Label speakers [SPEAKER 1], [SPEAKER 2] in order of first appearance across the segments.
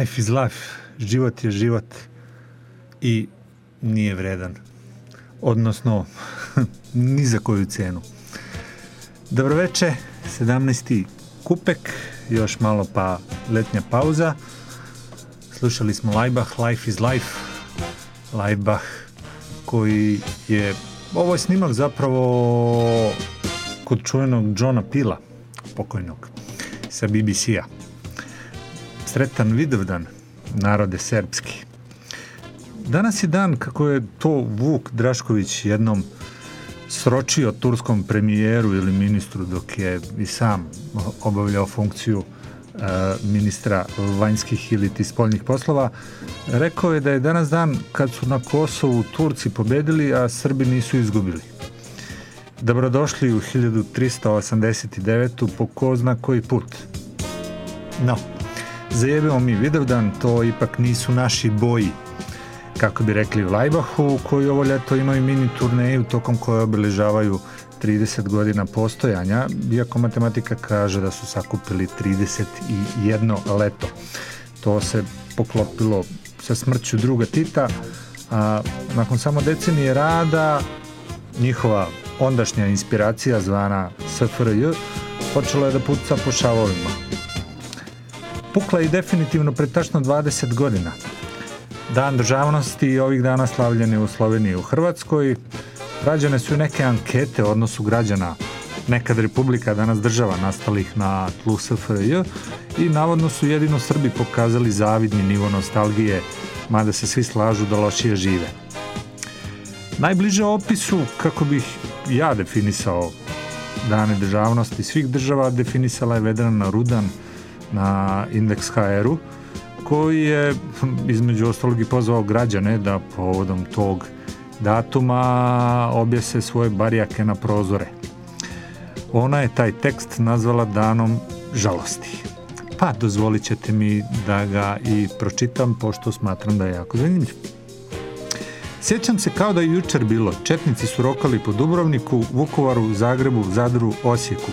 [SPEAKER 1] Life is life. Život je život i nije vredan. Odnosno, ni za koju cenu. Dobroveče, 17. kupek, još malo pa letnja pauza. Slušali smo Laibach, Life is Life. Laibach koji je, ovo je snimak zapravo kod čuvenog Johna Pila, pokojnog, sa BBC-a. Sretan Vidovdan, narode srpski. Danas je dan kako je to Vuk Drašković jednom sročio turskom premijeru ili ministru dok je i sam obavljao funkciju e, ministra vanjskih ili ti spoljnih poslova, rekao je da je danas dan kad su na Kosovu Turci pobedili, a Srbi nisu izgubili. Dobrodošli u 1389. po ko zna koji put. No, zajebimo mi Vidovdan, to ipak nisu naši boji kako bi rekli u Lajbahu, koji ovo ljeto imaju mini turneju tokom koje obeležavaju 30 godina postojanja, iako matematika kaže da su sakupili 31 leto. To se poklopilo sa smrću druga Tita, a nakon samo decenije rada njihova ondašnja inspiracija zvana SFRJ počela je da puca po šavovima. Pukla je definitivno pred tačno 20 godina. Dan državnosti ovih dana slavljen je u Sloveniji i u Hrvatskoj. Rađene su neke ankete o odnosu građana nekad republika, danas država nastalih na tlu SFRJ i navodno su jedino Srbi pokazali zavidni nivo nostalgije, mada se svi slažu da lošije žive. Najbliže opisu, kako bih ja definisao dane državnosti svih država, definisala je Vedrana Rudan na Index HR-u, koji je između ostalog i pozvao građane da povodom tog datuma objese svoje barijake na prozore. Ona je taj tekst nazvala danom žalosti. Pa dozvolit ćete mi da ga i pročitam pošto smatram da je jako zanimljiv. Sjećam se kao da je jučer bilo. Četnici su rokali po Dubrovniku, Vukovaru, Zagrebu, Zadru, Osijeku.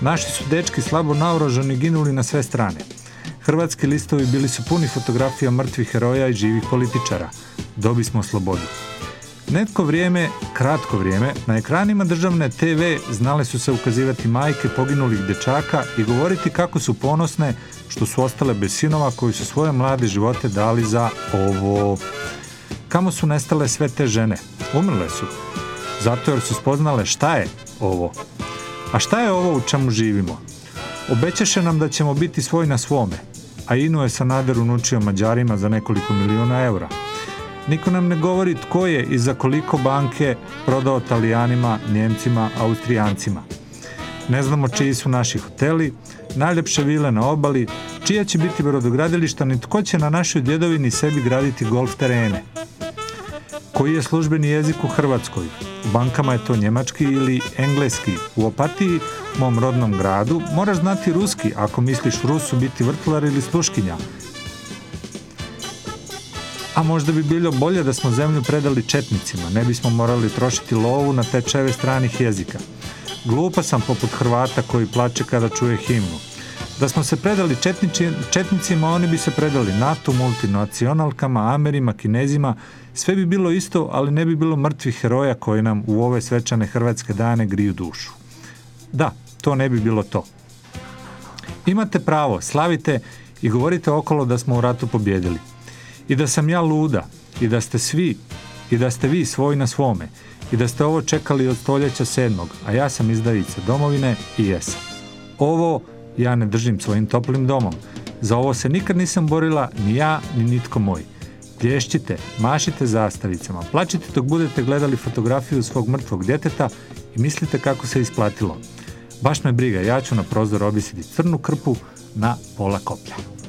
[SPEAKER 1] Naši su dečki slabo naoružani ginuli na sve strane. Hrvatski listovi bili su puni fotografija mrtvih heroja i živih političara. Dobi smo slobodu. Netko vrijeme, kratko vrijeme, na ekranima državne TV znale su se ukazivati majke poginulih dečaka i govoriti kako su ponosne što su ostale bez sinova koji su svoje mlade živote dali za ovo. Kamo su nestale sve te žene? Umrle su. Zato jer su spoznale šta je ovo. A šta je ovo u čemu živimo? Obećaše nam da ćemo biti svoj na svome, a Inu je Sanader unučio Mađarima za nekoliko miliona eura. Niko nam ne govori tko je i za koliko banke prodao Talijanima, Njemcima, Austrijancima. Ne znamo čiji su naši hoteli, najljepše vile na obali, čija će biti brodogradilišta, ni tko će na našoj djedovini sebi graditi golf terene. Koji je službeni jezik u Hrvatskoj? U bankama je to njemački ili engleski. U Opatiji, mom rodnom gradu, moraš znati ruski ako misliš Rusu biti vrtlar ili sluškinja. A možda bi bilo bolje da smo zemlju predali četnicima, ne bismo morali trošiti lovu na tečajeve stranih jezika. Glupa sam poput Hrvata koji plače kada čuje himnu. Da smo se predali četnici, četnicima, oni bi se predali NATO, multinacionalkama, Amerima, Kinezima, sve bi bilo isto, ali ne bi bilo mrtvih heroja koji nam u ove svečane hrvatske dane griju dušu. Da, to ne bi bilo to. Imate pravo, slavite i govorite okolo da smo u ratu pobjedili. I da sam ja luda, i da ste svi, i da ste vi svoj na svome, i da ste ovo čekali od stoljeća sedmog, a ja sam izdavica domovine i jesam. Ovo ja ne držim svojim toplim domom. Za ovo se nikad nisam borila, ni ja, ni nitko moj. Plješćite, mašite zastavicama, plačite dok budete gledali fotografiju svog mrtvog djeteta i mislite kako se isplatilo. Baš me briga, ja ću na prozor obisiti crnu krpu na pola koplja.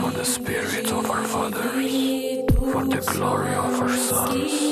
[SPEAKER 2] For the spirit of our fathers, for the glory of our sons,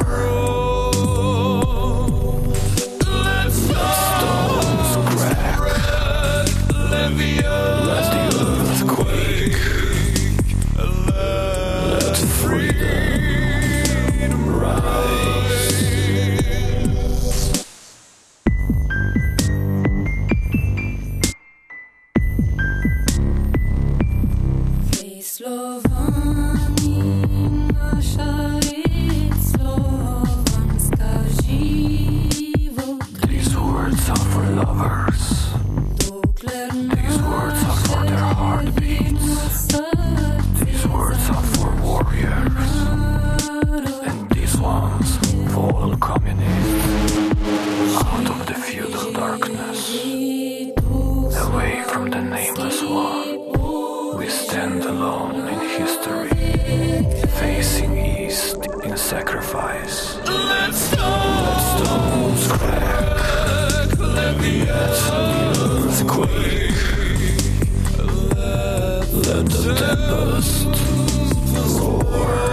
[SPEAKER 2] sacrifice. Let stones crack. Let the earth quake. Let the tempest roar.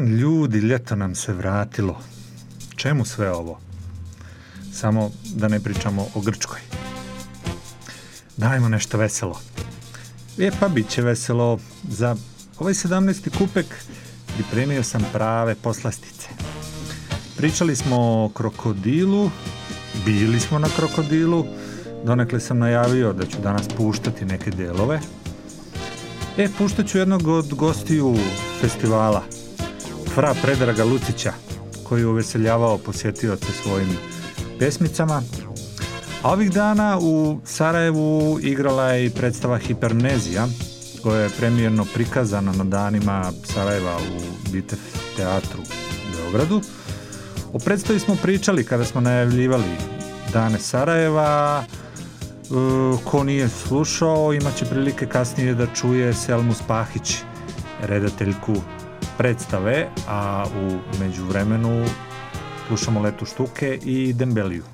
[SPEAKER 1] Aman ljudi, ljeto nam se vratilo. Čemu sve ovo? Samo da ne pričamo o Grčkoj. Dajmo nešto veselo. E pa bit će veselo. Za ovaj 17. kupek pripremio sam prave poslastice. Pričali smo o krokodilu, bili smo na krokodilu, donekle sam najavio da ću danas puštati neke delove. E, puštat ću jednog od gostiju festivala, fra Predraga Lucića, koji je uveseljavao posjetioce svojim pesmicama. A ovih dana u Sarajevu igrala je i predstava Hipernezija, koja je premijerno prikazana na danima Sarajeva u Bitev teatru u Beogradu. O predstavi smo pričali kada smo najavljivali dane Sarajeva. E, Ko nije slušao, imat će prilike kasnije da čuje Selmu Spahić, redateljku predstave, a u međuvremenu slušamo Letu štuke i Dembeliju.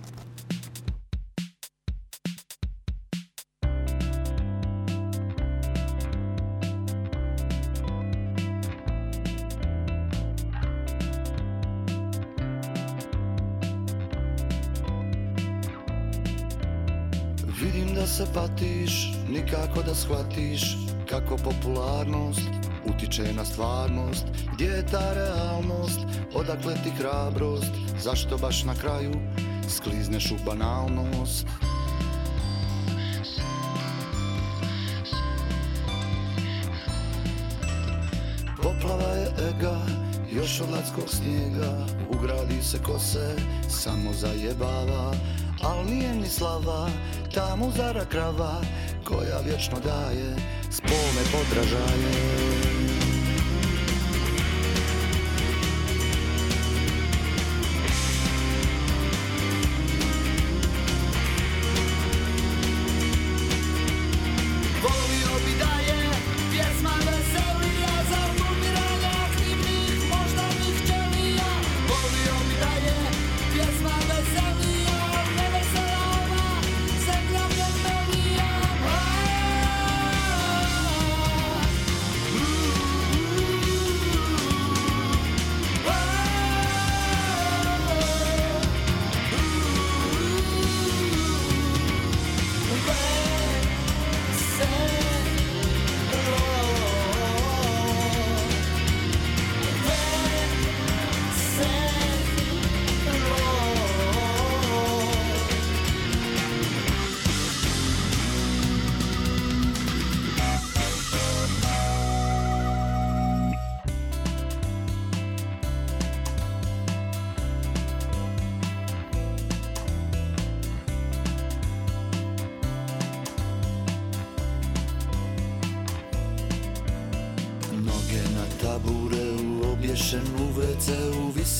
[SPEAKER 3] Stvarnost? Gdje je ta realnost, odakle ti hrabrost? Zašto baš na kraju sklizneš u banalnost? Poplava je ega, još od latskog snijega. Ugradi se kose, samo zajebava. Al nije ni slava, ta muzara krava Koja vječno daje, spome podražaje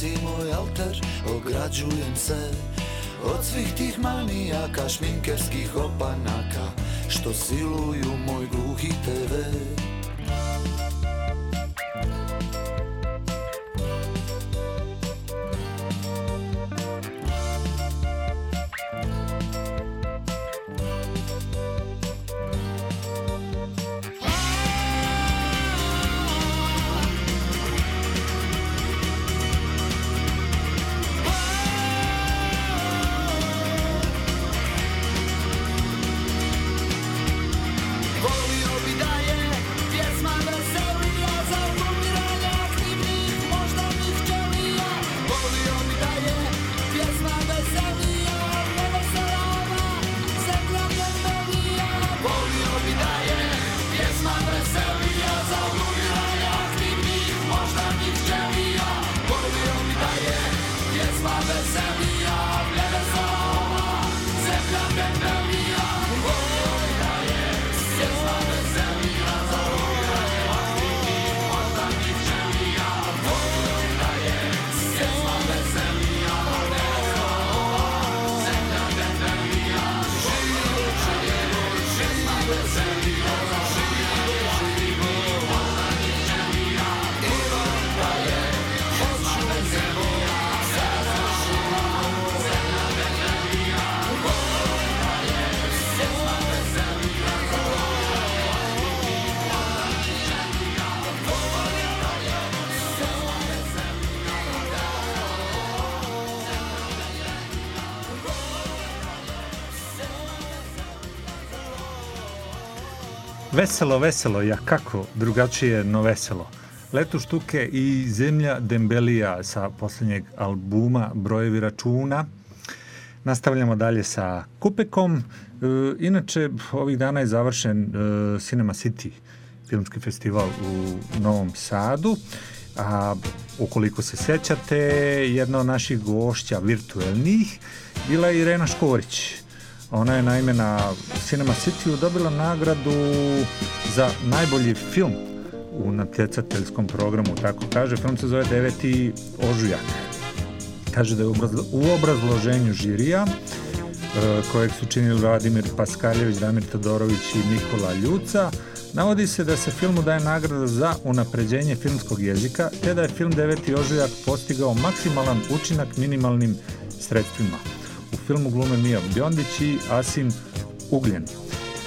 [SPEAKER 3] Visi moj alter, ograđujem se Od svih tih manijaka, šminkerskih opanaka Što siluju moj gluhi TV
[SPEAKER 1] Veselo, veselo, ja kako drugačije no veselo. Letu štuke i Zemlja Dembelija sa posljednjeg albuma Brojevi računa. Nastavljamo dalje sa Kupekom. E, inače, ovih dana je završen e, Cinema City filmski festival u Novom Sadu. A ukoliko se sjećate, jedna od naših gošća virtuelnih bila je Irena Škorić. Ona je naime na Cinema City dobila nagradu za najbolji film u natjecateljskom programu, tako kaže. Film se zove 9. ožujak. Kaže da je u obrazloženju žirija e, kojeg su činili Vladimir Paskaljević, Damir Todorović i Nikola Ljuca, navodi se da se filmu daje nagrada za unapređenje filmskog jezika, te da je film 9. ožujak postigao maksimalan učinak minimalnim sredstvima. U filmu glume Mija Bjondić i Asim Ugljen.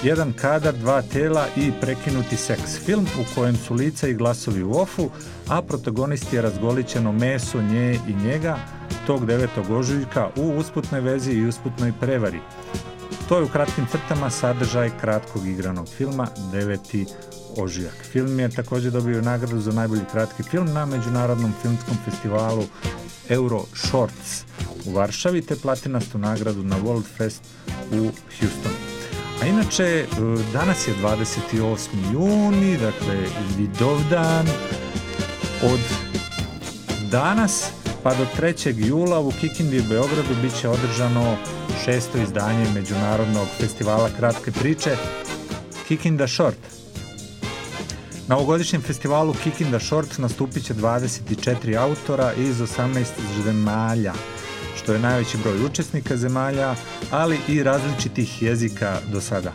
[SPEAKER 1] Jedan kadar, dva tela i prekinuti seks. Film u kojem su lica i glasovi u ofu, a protagonist je razgoličeno meso nje i njega tog 9. ožujka u usputnoj vezi i usputnoj prevari. To je u kratkim crtama sadržaj kratkog igranog filma 9. Ožujak. Film je također dobio nagradu za najbolji kratki film na Međunarodnom filmskom festivalu Euro Shorts u Varšavi te platinastu nagradu na World Fest u Houstonu. A inače, e, danas je 28. juni, dakle Vidovdan. Od danas pa do 3. jula u Kikindi i Beogradu bit će održano šesto izdanje Međunarodnog festivala kratke priče Kikinda Short. Na ovogodišnjem festivalu Kikinda Short nastupit će 24 autora iz 18 zemalja, što je najveći broj učesnika zemalja, ali i različitih jezika do sada.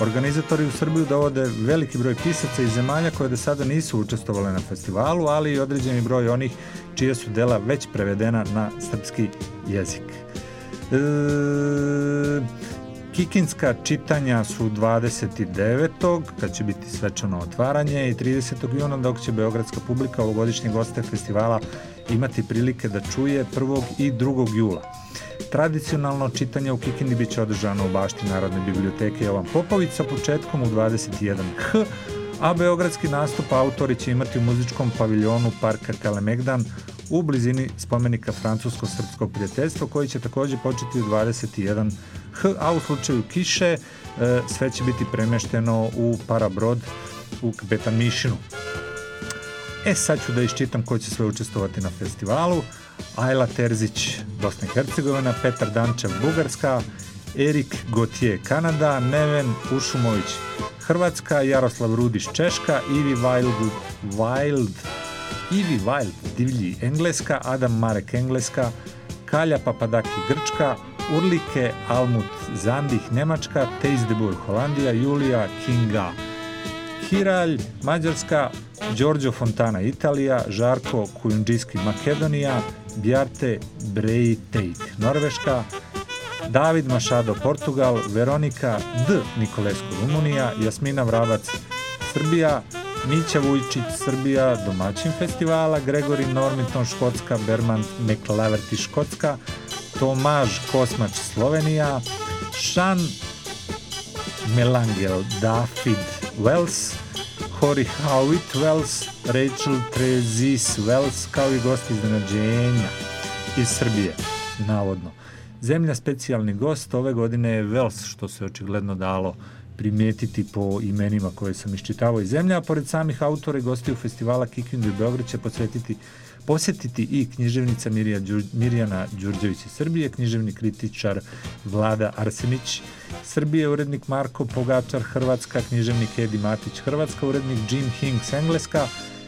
[SPEAKER 1] Organizatori u Srbiju dovode veliki broj pisaca iz zemalja koje do sada nisu učestvovale na festivalu, ali i određeni broj onih čija su dela već prevedena na srpski jezik. E, Kikinska čitanja su 29. kad će biti svečano otvaranje i 30. juna dok će beogradska publika ovogodišnjeg goste festivala imati prilike da čuje 1. i 2. jula. Tradicionalno čitanje u Kikindi bit će održano u bašti Narodne biblioteke Jovan Popović sa početkom u 21h, a beogradski nastup autori će imati u muzičkom paviljonu Parka Kalemegdan u blizini spomenika Francusko-Srpskog prijateljstva koji će također početi u 21h, a u slučaju kiše e, sve će biti premešteno u Parabrod u Kapetan Mišinu. E sad ću da iščitam ko će sve učestvovati na festivalu. Ajla Terzić, Bosna i Hercegovina, Petar Dančev, Bugarska, Erik Gotije, Kanada, Neven Ušumović, Hrvatska, Jaroslav Rudiš, Češka, Ivi Wild, Wild Ivi Wild, Divlji, Engleska, Adam Marek, Engleska, Kalja Papadaki, Grčka, Urlike, Almut, Zandih, Njemačka, Teis de Boer, Holandija, Julija, Kinga, Kiralj, Mađarska, Giorgio Fontana, Italija, Žarko Kujundžiski, Makedonija, Bjarte Breitejk, Norveška, David Mašado, Portugal, Veronika D. Nikolesko, Rumunija, Jasmina Vrabac, Srbija, Mića Vujčić, Srbija, domaćin festivala, Gregori Normiton, Škotska, Berman McLaverty, Škotska, Tomaž Kosmač, Slovenija, Šan Melangel, David Wells, Hori Howitt Wells, Rachel Trezis Wells, kao i gost iznenađenja iz Srbije, navodno. Zemlja specijalni gost ove godine je Wells, što se očigledno dalo primijetiti po imenima koje sam iščitavao iz zemlja, a pored samih autora i gostiju festivala Kikindu i Beograd će posvetiti posjetiti i književnica Mirija Đur, Mirjana Đurđević iz Srbije, književni kritičar Vlada Arsenić, Srbije, urednik Marko Pogačar, Hrvatska, književnik Edi Matić, Hrvatska, urednik Jim Hinks, Engleska,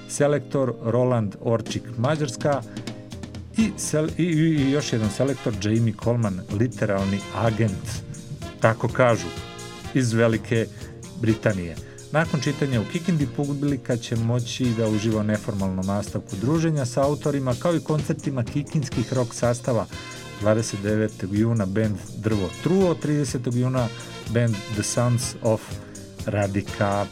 [SPEAKER 1] selektor Roland Orčik, Mađarska, i, sel, i, i još jedan selektor Jamie Coleman, literalni agent, tako kažu, iz Velike Britanije. Nakon čitanja u Kikindi publika će moći da uživa u neformalnom nastavku druženja sa autorima kao i koncertima kikinskih rock sastava 29. juna band Drvo Truo, 30. juna band The Sons of Radika.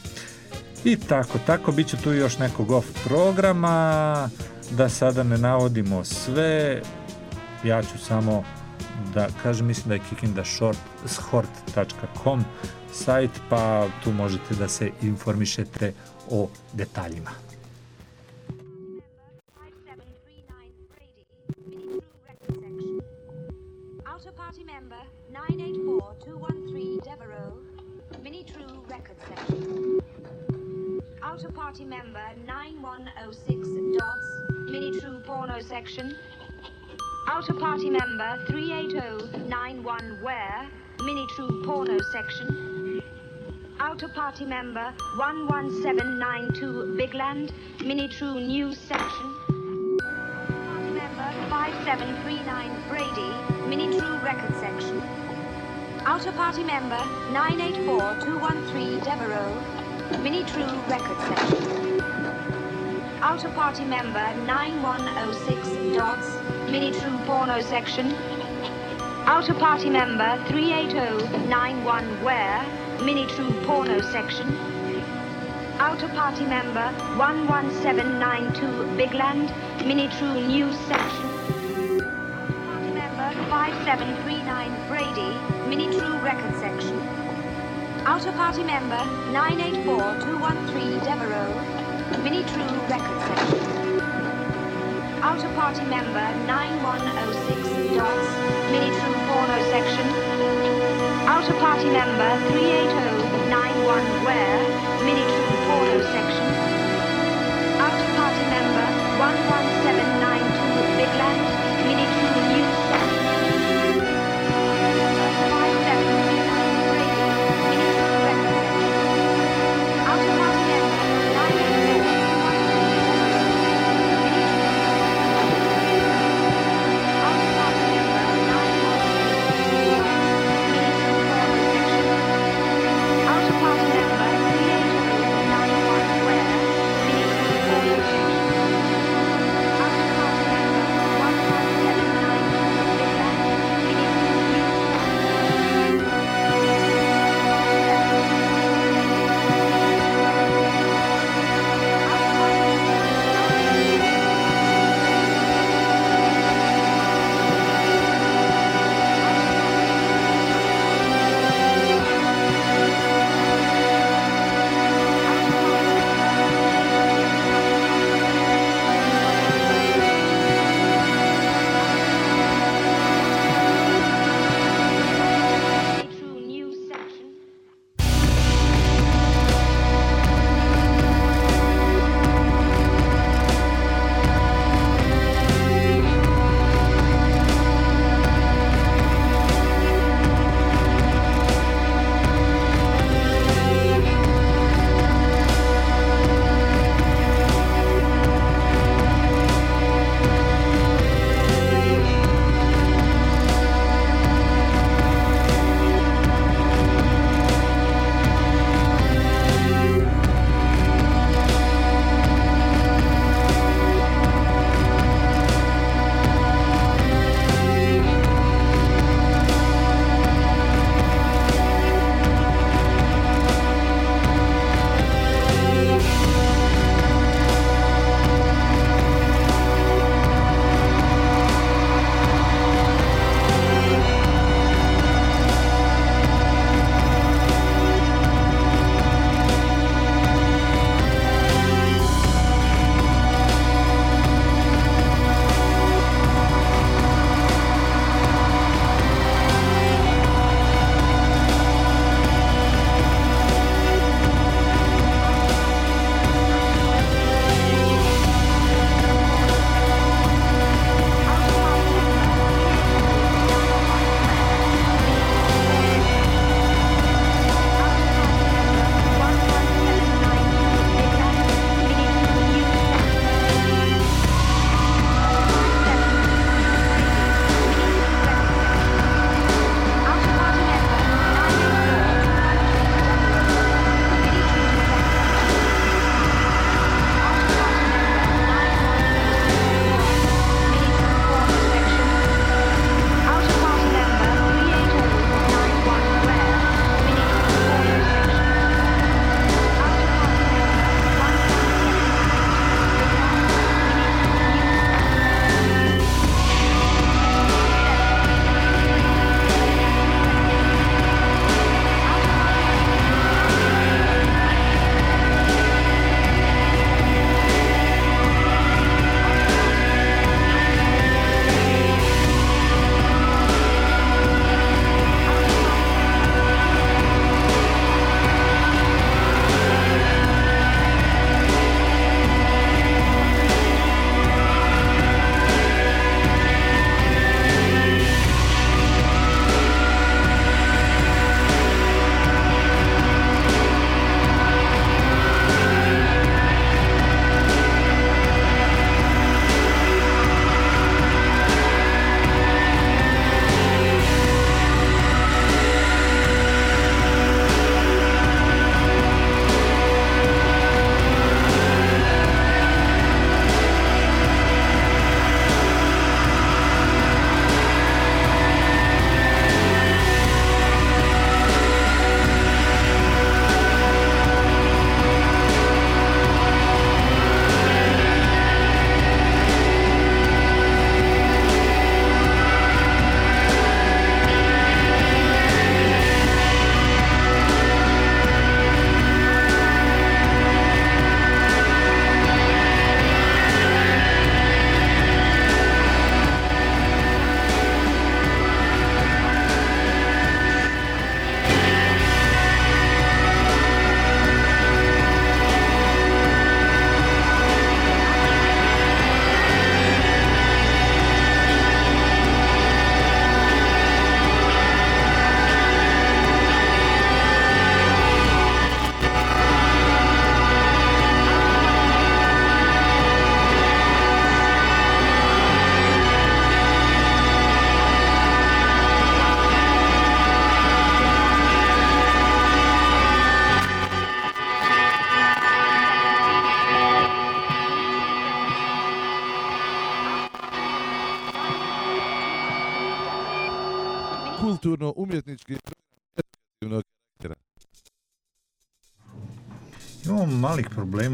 [SPEAKER 1] I tako, tako, bit će tu još nekog off programa, da sada ne navodimo sve, ja ću samo да кажем, мислам да е kickinthe.short.com да сайт, па ту можете да се информишете о
[SPEAKER 4] деталима. Party member 9106 dots, mini true porno section, Outer party member 38091 Ware, Mini True Porno Section. Outer party member 11792 Bigland, Mini True News Section. Outer party member 5739 Brady, Mini True Record Section. Outer party member 984213 Devereaux, Mini True Record Section. Outer party member 9106 Dodds, Mini True Porno Section. Outer party member 38091 where, Mini True Porno Section. Outer party member 11792 Bigland, Mini True News Section. Party member 5739 Brady, Mini True Record Section. Outer party member 984213 Devereaux, Mini True Record Section. Outer party member 9106 Dots, Mini True Porno Section. Outer party member 38091 Ware, Mini True Porno Section. Outer party member 11792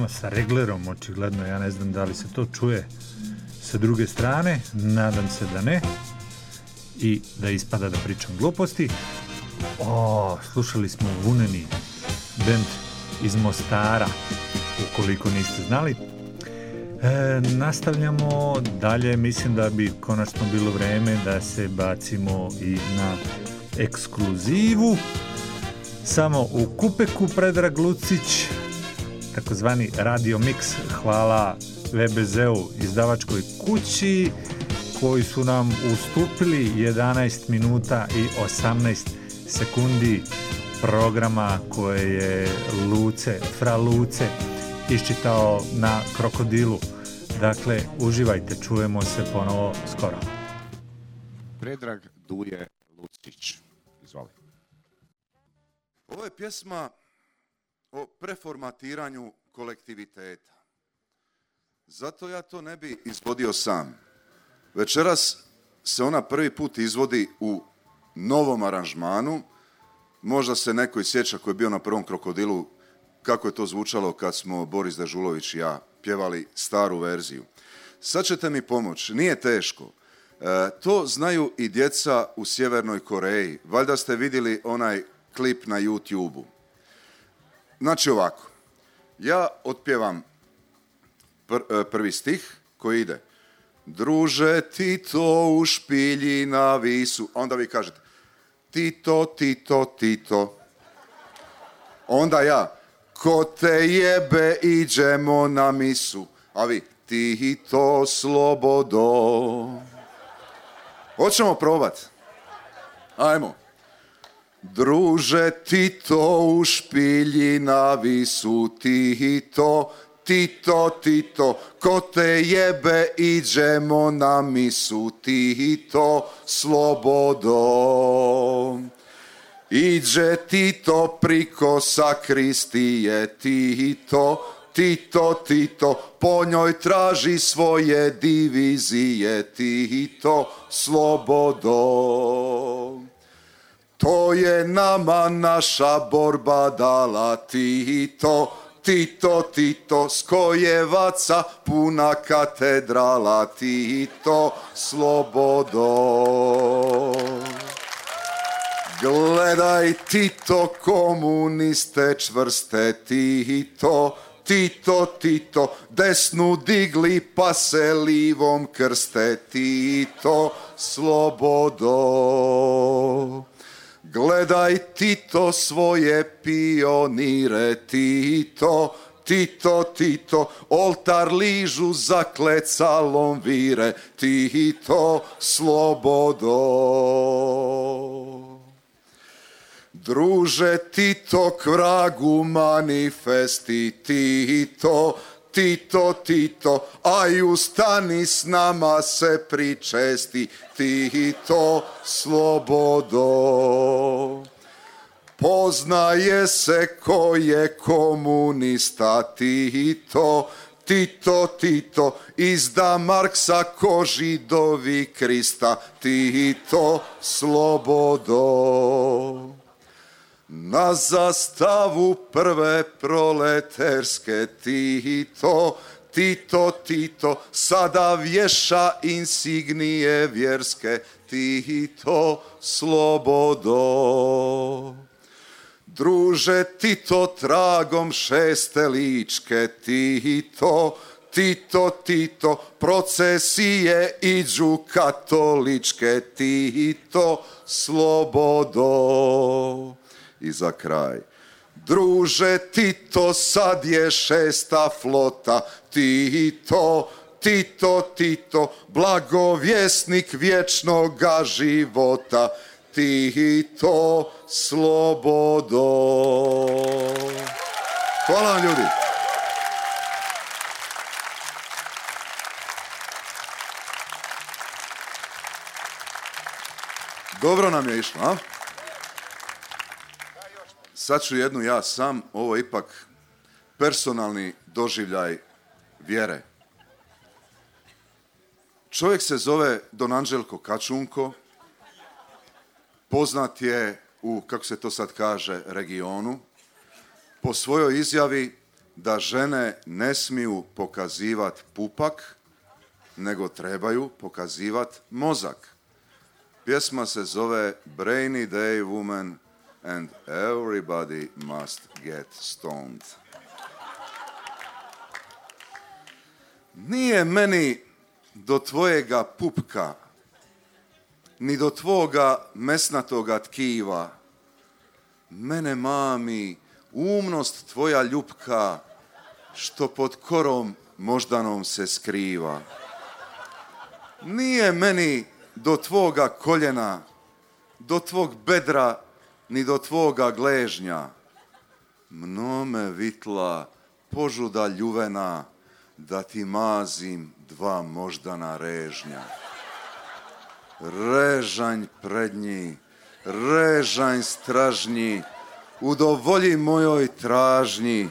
[SPEAKER 1] problema sa reglerom, očigledno. Ja ne znam da li se to čuje sa druge strane. Nadam se da ne. I da ispada da pričam gluposti. O, slušali smo Vuneni, band iz Mostara, ukoliko niste znali. E, nastavljamo dalje, mislim da bi konačno bilo vreme da se bacimo i na ekskluzivu. Samo u Kupeku Predrag Lucić, takozvani Radio Mix, hvala VBZ-u izdavačkoj kući koji su nam ustupili 11 minuta i 18 sekundi programa koje je Luce, Fra Luce iščitao na krokodilu. Dakle, uživajte, čujemo se ponovo skoro.
[SPEAKER 5] Predrag Duje Lucić. Izvoli.
[SPEAKER 6] Ovo je pjesma o preformatiranju kolektiviteta. Zato ja to ne bi izvodio sam. Večeras se ona prvi put izvodi u novom aranžmanu. Možda se neko i sjeća koji je bio na prvom krokodilu kako je to zvučalo kad smo Boris Dežulović i ja pjevali staru verziju. Sad ćete mi pomoći, nije teško. E, to znaju i djeca u Sjevernoj Koreji. Valjda ste vidjeli onaj klip na YouTube-u. Znači ovako, ja otpjevam pr- e, prvi stih koji ide Druže Tito u špilji na visu. Onda vi kažete Tito, Tito, Tito. Onda ja Ko te jebe iđemo na misu. A vi Tito slobodo. Hoćemo probat. Ajmo. Druže Tito u špilji na visu Tito, Tito, Tito, ko te jebe iđemo na misu Tito, slobodo. Iđe Tito priko sakristije Tito, Tito, Tito, po njoj traži svoje divizije Tito, slobodo. To je nama naša borba dala Tito, Tito, Tito, skojevaca puna katedrala Tito, slobodo. Gledaj Tito, komuniste čvrste Tito, Tito, Tito, desnu digli pa se livom krste Tito, slobodo. Gledaj Tito svoje pionire Tito, Tito, Tito, oltar ližu za klecalom vire Tito, slobodo. Druže Tito k vragu manifesti Tito, Tito, Tito, aj ustani s nama se pričesti Tito, slobodo. Poznaje se ko je komunista Tito, Tito, Tito, izda Marksa ko židovi Krista, Tito, slobodo. Na zastavu prve proleterske Tito, Tito, Tito, sada vješa insignije vjerske, Tito, slobodo. Druže Tito, tragom šeste ličke, Tito, Tito, Tito, procesije iđu katoličke, Tito, slobodo. I za kraj. Druže Tito, sad je šesta flota, Tito, Tito, Tito, blagovjesnik vječnoga života, Tito, slobodo. Hvala vam ljudi. Dobro nam je išlo, a? Sad ću jednu ja sam, ovo je ipak personalni doživljaj vjere. Čovjek se zove Don Anđelko Kačunko, Poznat je u, kako se to sad kaže, regionu, po svojoj izjavi da žene ne smiju pokazivati pupak, nego trebaju pokazivati mozak. Pjesma se zove Brainy Day Woman and Everybody Must Get Stoned. Nije meni do tvojega pupka, ni do tvoga mesnatoga tkiva. Mene mami, umnost tvoja ljubka, što pod korom moždanom se skriva. Nije meni do tvoga koljena, do tvog bedra, ni do tvoga gležnja. Mnome vitla, požuda ljuvena, da ti mazim dva moždana režnja. Režanj prednji, režanj stražnji, udovolji mojoj tražnji,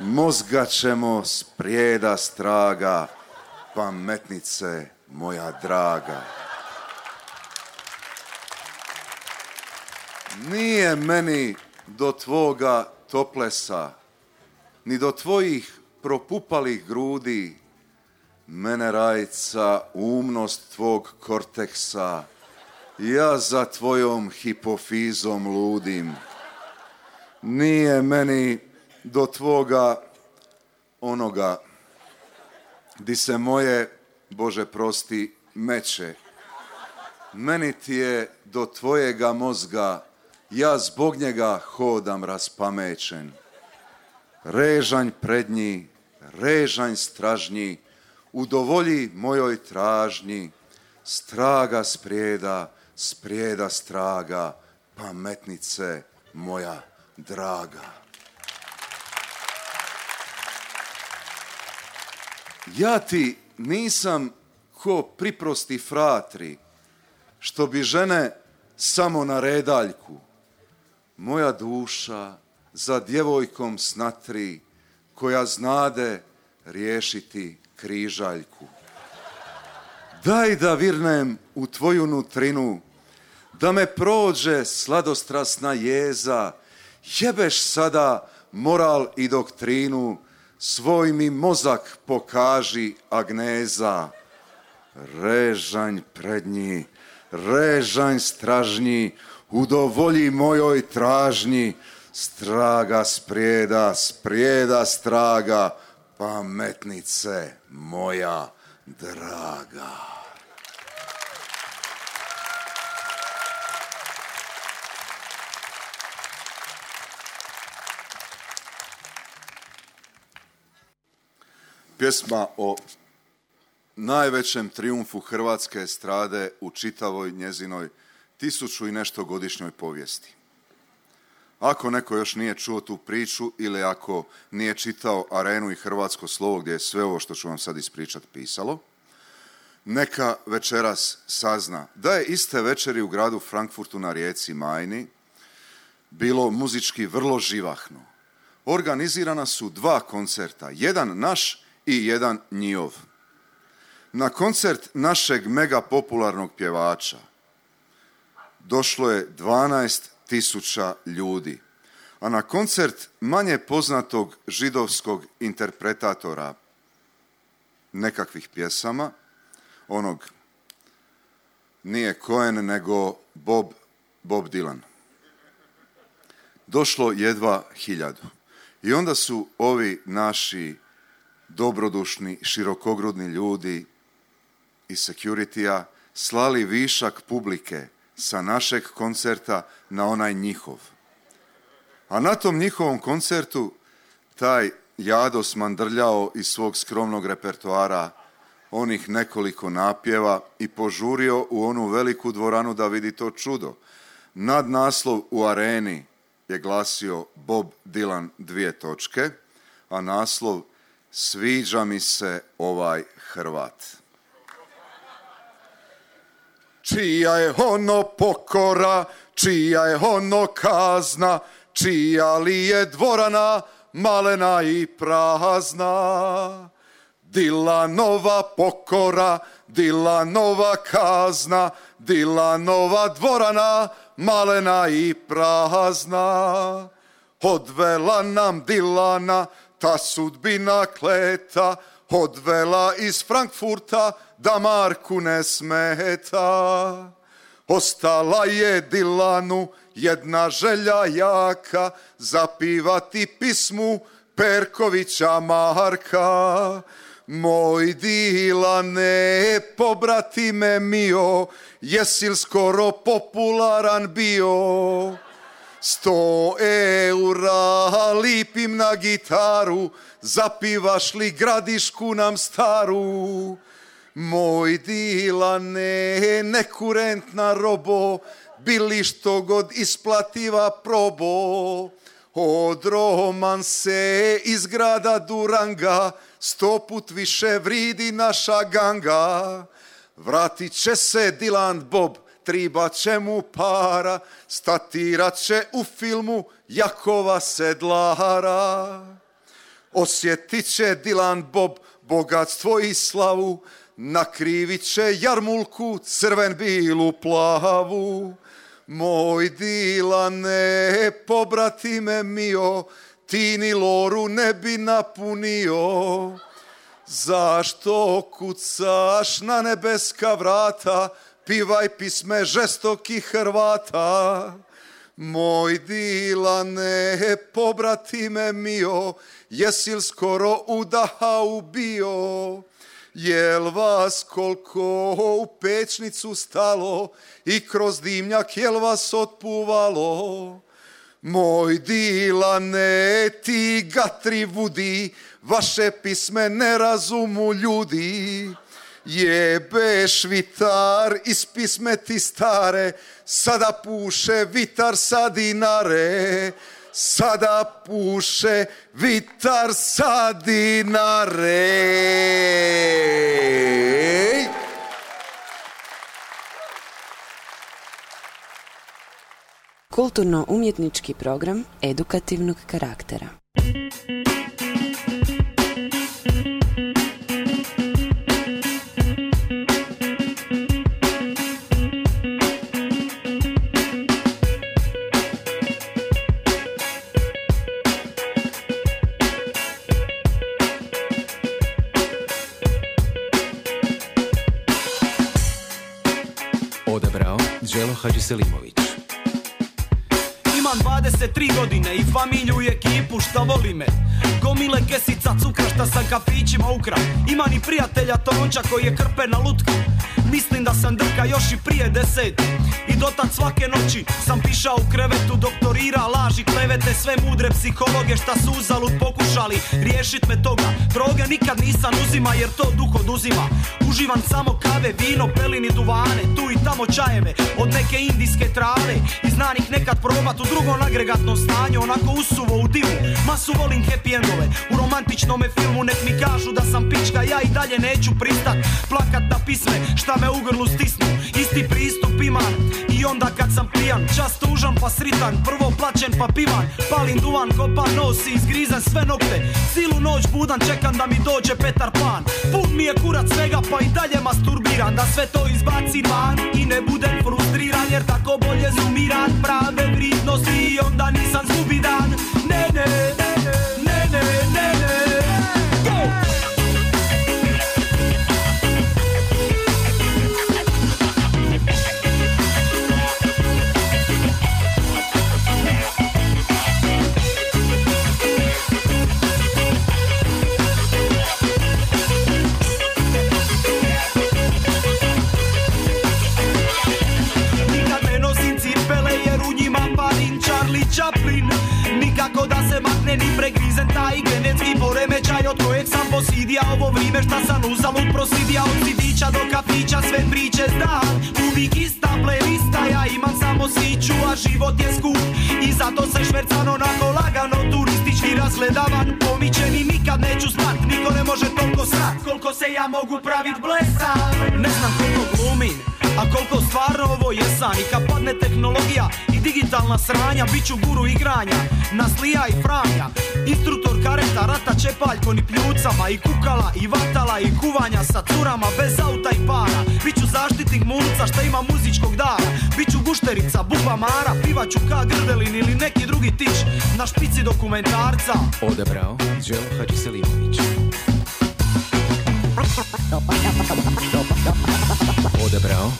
[SPEAKER 6] mozga ćemo sprijeda straga, pametnice moja draga. Nije meni do tvoga toplesa, ni do tvojih propupalih grudi, mene rajca umnost tvog korteksa, ja za tvojom hipofizom ludim. Nije meni do tvoga onoga di se moje, Bože prosti, meće. Meni ti je do tvojega mozga, ja zbog njega hodam raspamećen. Režanj prednji, režanj stražnji, udovolji mojoj tražnji, straga sprijeda, sprijeda straga, pametnice moja draga. Ja ti nisam ko priprosti fratri, što bi žene samo na redaljku. Moja duša za djevojkom snatri, koja znade riješiti križaljku. Daj da virnem u tvoju nutrinu, da me prođe sladostrasna jeza, jebeš sada moral i doktrinu, svoj mi mozak pokaži agneza. Režanj prednji, režanj stražnji, udovolji mojoj tražnji, straga sprijeda, sprijeda straga, pametnice moja draga. Pjesma o najvećem triumfu hrvatske estrade u čitavoj njezinoj tisuću i nešto godišnjoj povijesti. Ako neko još nije čuo tu priču ili ako nije čitao Arenu i Hrvatsko slovo gdje je sve ovo što ću vam sad ispričat pisalo, neka večeras sazna da je iste večeri u gradu Frankfurtu na rijeci Majni bilo muzički vrlo živahno. Organizirana su dva koncerta, jedan naš i jedan njihov. Na koncert našeg mega popularnog pjevača došlo je 12 tisuća ljudi, a na koncert manje poznatog židovskog interpretatora nekakvih pjesama, onog nije Cohen nego Bob, Bob Dylan. Došlo jedva hiljadu. I onda su ovi naši dobrodušni, širokogrudni ljudi iz security slali višak publike sa našeg koncerta na onaj njihov. A na tom njihovom koncertu taj Jados mandrljao iz svog skromnog repertoara onih nekoliko napjeva i požurio u onu veliku dvoranu da vidi to čudo. Nad naslov u areni je glasio Bob Dylan dvije točke, a naslov Sviđa mi se ovaj Hrvat. Čija je ono pokora, čija je ono kazna, čija li je dvorana malena i prazna. Dilanova pokora, Dilanova kazna, Dilanova dvorana malena i prazna. Odvela nam Dilana, ta sudbina kleta, odvela iz Frankfurta, da Marku ne smeta. Ostala je Dilanu jedna želja jaka, zapivati pismu Perkovića Marka. Moj Dilane, pobrati me mio, jesi li skoro popularan bio? Sto eura lipim na gitaru, zapivaš li gradišku nam staru? Moj Dilane, nekurentna robo, bili što god isplativa probo. Od romanse iz grada Duranga, sto put više vridi naša ganga. Vratit će se Dilan Bob, triba će mu para, statirat će u filmu Jakova Sedlara. Osjetit će Dilan Bob bogatstvo i slavu, nakrivit će jarmulku crven bilu plavu. Moj Dilane, pobrati me mio, ti ni loru ne bi napunio. Zašto kucaš na nebeska vrata, pivaj pisme žestokih Hrvata? Moj Dilane, pobrati me mio, jesi li skoro u Dahau bio? Jel vas koliko u pečnicu stalo i kroz dimnjak jel vas otpuvalo? Moj Dilane, ti gatri vudi, vaše pisme ne razumu ljudi. Jebeš vitar iz pisme ti stare, sada puše vitar sa dinare. Sada puše vitar sa dinare.
[SPEAKER 7] Kulturno-umjetnički program edukativnog karaktera.
[SPEAKER 8] Đelo Hadžiselimović.
[SPEAKER 9] Imam 23 godine i familiju i ekipu šta voli me? Gomile kesica cukra šta sam kafićima ukra Ima ni prijatelja Tonča koji je krpe na lutku. Mislim da sam drka još i prije deset. I dotad svake noći. Sam pišao u krevetu Doktorira laži, klevete, sve mudre psihologe Šta su uzalud pokušali riješit me toga. Droge nikad nisam uzima jer to duh oduzima. Uživam samo kave, vino, pelini, duvane Tu i tamo čajeve od neke indijske trave. I znanih nekad probat u drugom agregatnom stanju Onako usuvo u divu. Masu volim happy endove U romantičnome filmu nek mi kažu da sam pička Ja i dalje neću pristat. Plakat pisme šta me u grlu stisnu. Isti pristup imam I onda kad sam pijan Čas tužan pa sritan Prvo plaćen pa pivan. Palim duvan, kopam nos i izgrizem sve nokte. Cilu noć budan čekam da mi dođe Petar Pan. Pun mi je kurac svega pa i dalje masturbiran Da sve to izbaci van I ne budem frustriran Jer tako bolje zumiran Prave vridnosti i onda nisam ne, ne, ne, makne ni pregrizen taj genetski poremećaj Od kojeg sam posidija ovo vrijeme šta sam uzalud prosidija Od sidića do kafića sve priče znam. Uvijek ista playlista ja imam samo siću A život je skup. I zato se švercan onako lagano Turistički razgledavan. Pomičen i nikad neću stat Niko ne može toliko srat koliko se ja mogu pravit blesav Ne znam koliko glumim a koliko stvarno ovo jesan I kad padne tehnologija i digitalna sranja Bit ću guru igranja, naslija i franja Instruktor kareta, rata čepaljko ni pljucama I kukala i vatala i kuvanja sa curama Bez auta i para. Biću zaštitnik mulca šta ima muzičkog dara. Biću gušterica, buba mara Pivaću ka grdelin ili neki drugi tić Na špici dokumentarca.
[SPEAKER 8] Odebrao Đelo Hadžiselimović. Odebrao,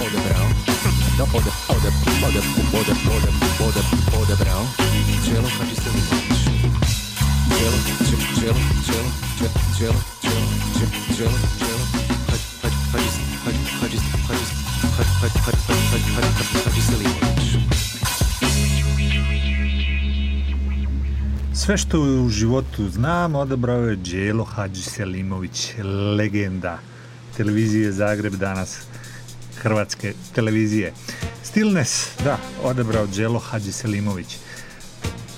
[SPEAKER 8] odebrao, ode, ode, ode, ode, ode, ode, odebrao Đelo, Hadž, Hadž, Hadž, Hadž, Hadž, Hadž, Hadž, Hadž, Hadž, Hadž, Hadž, Hadžiselimović.
[SPEAKER 1] Sve što u životu znam odabrao je Đelo Hadži Selimović, legenda televizije Zagreb danas, hrvatske televizije. Stillness, da, odabrao Đelo Hadži Selimović.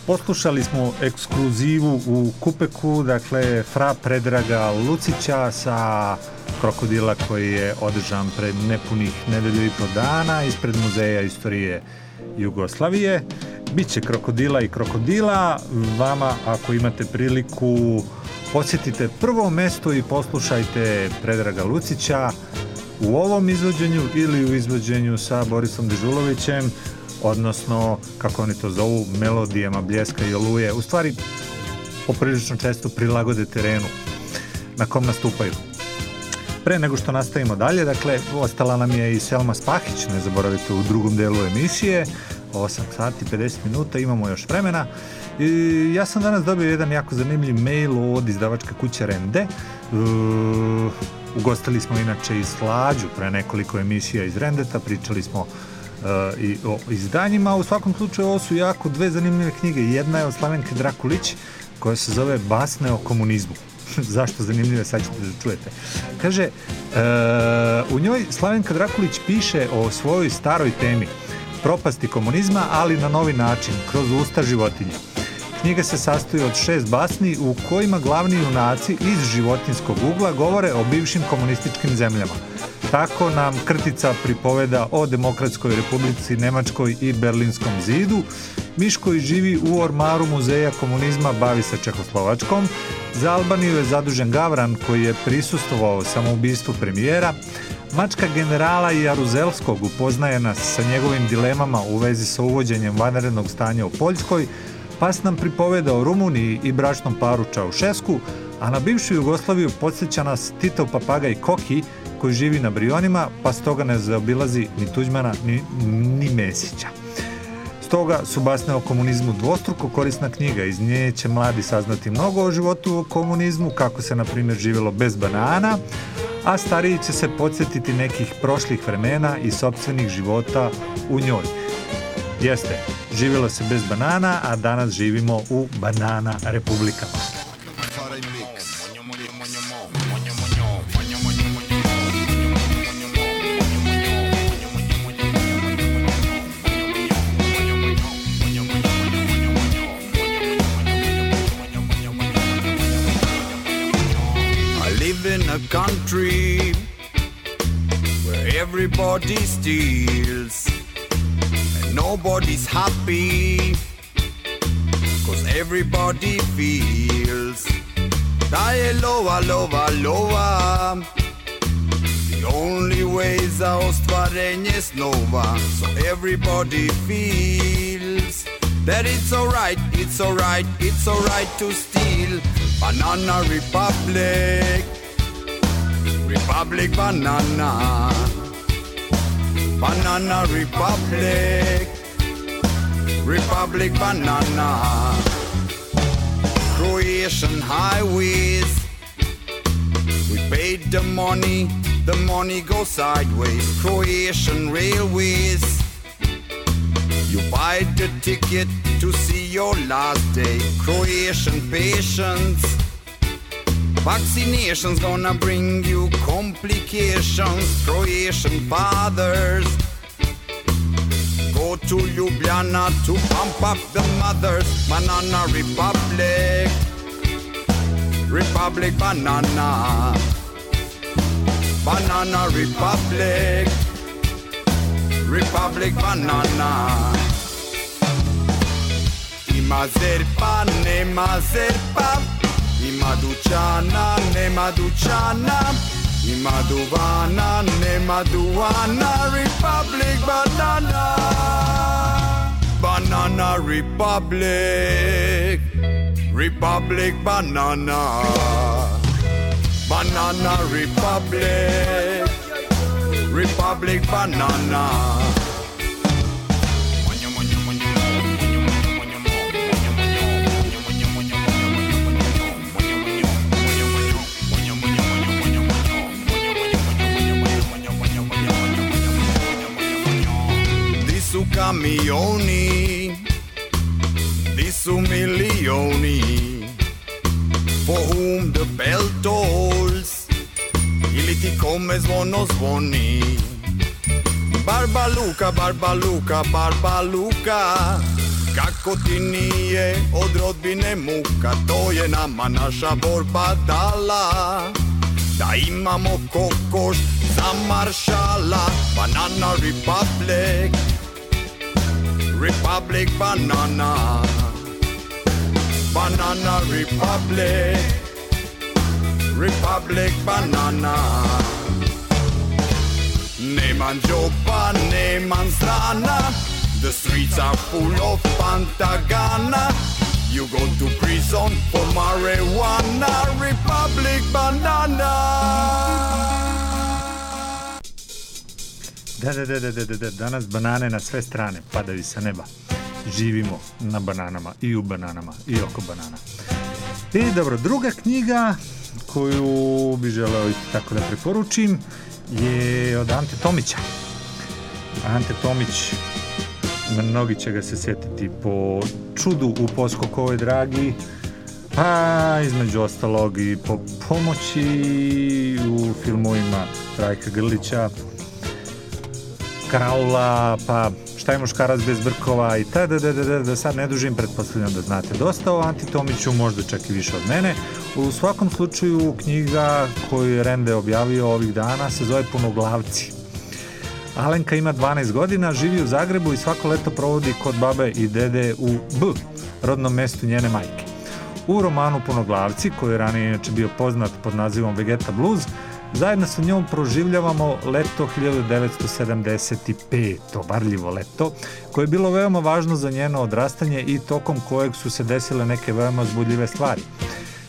[SPEAKER 1] Poslušali smo ekskluzivu u Kupeku, dakle Fra Predraga Lucića sa krokodila koji je održan pred nepunih nedelju i po dana ispred Muzeja istorije Jugoslavije. Biće krokodila i krokodila. Vama, ako imate priliku, posjetite prvo mesto i poslušajte Predraga Lucića u ovom izvođenju ili u izvođenju sa Borisom Dežulovićem, odnosno, kako oni to zovu, melodijama Bljeska i Oluje. U stvari, poprilično često prilagode terenu na kom nastupaju. Pre nego što nastavimo dalje, dakle, ostala nam je i Selma Spahić, ne zaboravite u drugom delu emisije, 8 sati 50 minuta, imamo još vremena. I ja sam danas dobio jedan jako zanimljiv mail od izdavačke kuće Rende. E, ugostili smo inače i Slađu pre nekoliko emisija iz Rendeta, pričali smo e, i o izdanjima. U svakom slučaju ovo su jako dve zanimljive knjige. Jedna je od Slavenke Drakulić koja se zove Basne o komunizmu. Zašto zanimljive, sad ćete da čujete. Kaže, e, u njoj Slavenka Drakulić piše o svojoj staroj temi, propasti komunizma, ali na novi način, kroz usta životinja. Knjiga se sastoji od šest basni u kojima glavni junaci iz životinskog ugla govore o bivšim komunističkim zemljama. Tako nam Krtica pripoveda o Demokratskoj republici Nemačkoj i Berlinskom zidu, Miš koji živi u ormaru muzeja komunizma bavi se Čehoslovačkom, za Albaniju je zadužen Gavran koji je prisustovao samoubistvu premijera, Mačka generala Jaruzelskog upoznaje nas sa njegovim dilemama u vezi sa uvođenjem vanrednog stanja u Poljskoj, Pas nam pripoveda o Rumuniji i bračnom paru Čaušesku, a na bivšu Jugoslaviju podsjeća nas Titov papagaj Koki, koji živi na Brionima, pa stoga ne zaobilazi ni Tuđmana, ni, ni Mesića. Stoga su basne o komunizmu dvostruko korisna knjiga. Iz nje će mladi saznati mnogo o životu u komunizmu, kako se, na primjer, živjelo bez banana, a stariji će se podsjetiti nekih prošlih vremena i sopstvenih života u njoj. Jeste, živjelo se bez banana, a danas živimo u banana republikama.
[SPEAKER 10] Everybody steals. And nobody's happy. Cause everybody feels. Die lower, lower, lower. The only way za ostvarenje snova so everybody feels that it's alright, it's alright, it's alright to steal. Banana Republic. Republic Banana Banana Republic. Republic Banana. Croatian highways. We paid the money, the money goes sideways. Croatian railways. You buy the ticket to see your last day. Croatian patients Vaccinations gonna bring you complications. Croatian fathers Go to Ljubljana to pump up the mothers. Banana Republic Republic Banana. Banana Republic Republic banana. Ima zerpa, nema zerpa Ima dućana, nema dućana Ima duvana, nema duvana Republic banana. Banana Republic. Republic banana. Banana Republic. Republic banana kamioni, di su milioni, for whom the bell tolls, ili ti kome zvono zvoni. Barba Luka, Barba Luka, Barba Luka, kako ti nije od rodbine muka, to je nama naša borba dala. Da imamo kokoš za maršala Banana Republic Republic banana. Banana Republic. Republic banana. Neman joba, neman strana The streets are full of pantagana. You go to prison for marijuana. Republic banana
[SPEAKER 1] Da, da, da, da, da, da, da, danas banane na sve strane padaju sa neba. Živimo na bananama i u bananama i oko banana. I dobro, druga knjiga koju bi želeo tako da preporučim je od Ante Tomića. Ante Tomić, mnogi će ga se sjetiti po čudu u Poskokovoj dragi, pa između ostalog i po pomoći u filmovima Rajka Grlića, Kraula, pa šta je muškarac bez brkova i tada, da, da, da, sad ne dužim, pretpostavljam da znate dosta o Anti Tomiću, možda čak i više od mene. U svakom slučaju knjiga koju je Rende objavio ovih dana se zove Punoglavci. Alenka ima 12 godina, živi u Zagrebu i svako leto provodi kod babe i dede u B, rodnom mestu njene majke. U romanu Punoglavci, koji je ranije inače bio poznat pod nazivom Vegeta Blues, zajedno sa njom proživljavamo leto 1975, varljivo leto, koje je bilo veoma važno za njeno odrastanje i tokom kojeg su se desile neke veoma zbudljive stvari.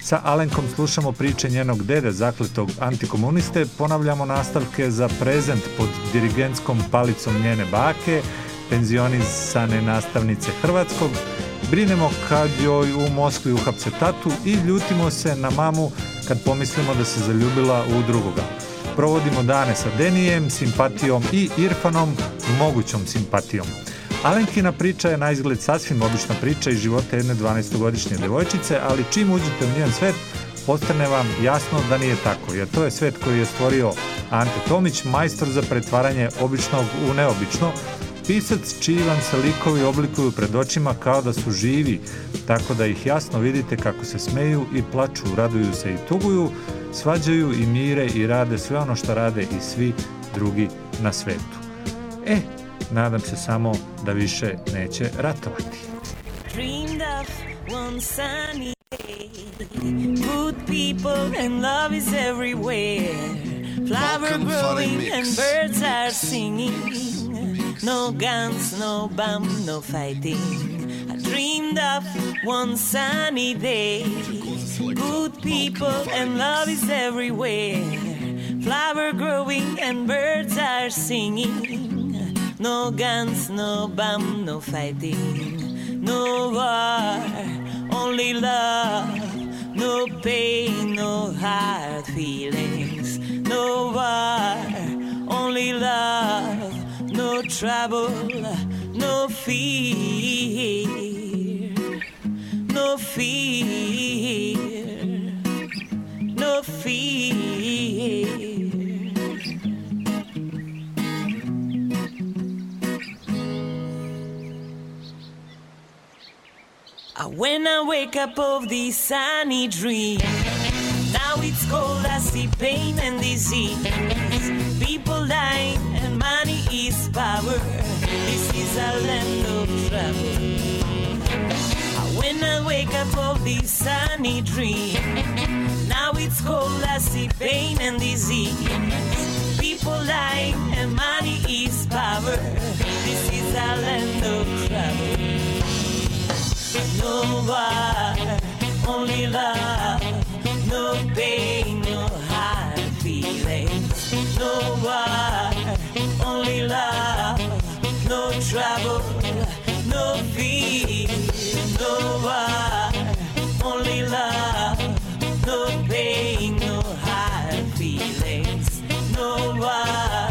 [SPEAKER 1] Sa Alenkom slušamo priče njenog dede, zakletog antikomuniste, ponavljamo nastavke za prezent pod dirigentskom palicom njene bake, penzionisane nastavnice hrvatskog, brinemo kad joj u Moskvi uhapse tatu i ljutimo se na mamu kad pomislimo da se zaljubila u drugoga. Provodimo dane sa Denijem, simpatijom i Irfanom, mogućom simpatijom. Alenkina priča je na izgled sasvim obična priča iz života jedne 12-godišnje devojčice, ali čim uđete u njen svet, postane vam jasno da nije tako, jer to je svet koji je stvorio Ante Tomić, majstor za pretvaranje običnog u neobično, pisac čiji vam se likovi oblikuju pred očima kao da su živi, tako da ih jasno vidite kako se smeju i plaču, raduju se i tuguju, svađaju i mire i rade sve ono što rade i svi drugi na svetu. E, nadam se samo da više neće ratovati.
[SPEAKER 11] dreamed of one sunny day. Good people and love is everywhere. Flower growing and birds are singing. No guns, no bomb, no fighting. I dreamed of one sunny day. Good people and love is everywhere. Flower growing and birds are singing. No guns, no bomb, no fighting. No war, only love. No pain, no hard feelings. No war, only love. No trouble, no fear. No fear, no fear. Uh, When I wake up of this sunny dream, now it's cold, I see pain and disease. People dying power. This is a land of travel. When I wake up of this sunny dream, now it's cold, I see pain and disease. People die and money is power. This is a land of travel. No war, only love, no pain, no hard feelings. No war, only love, no trouble, no fear. No war, only love, no pain, no hard feelings. No war,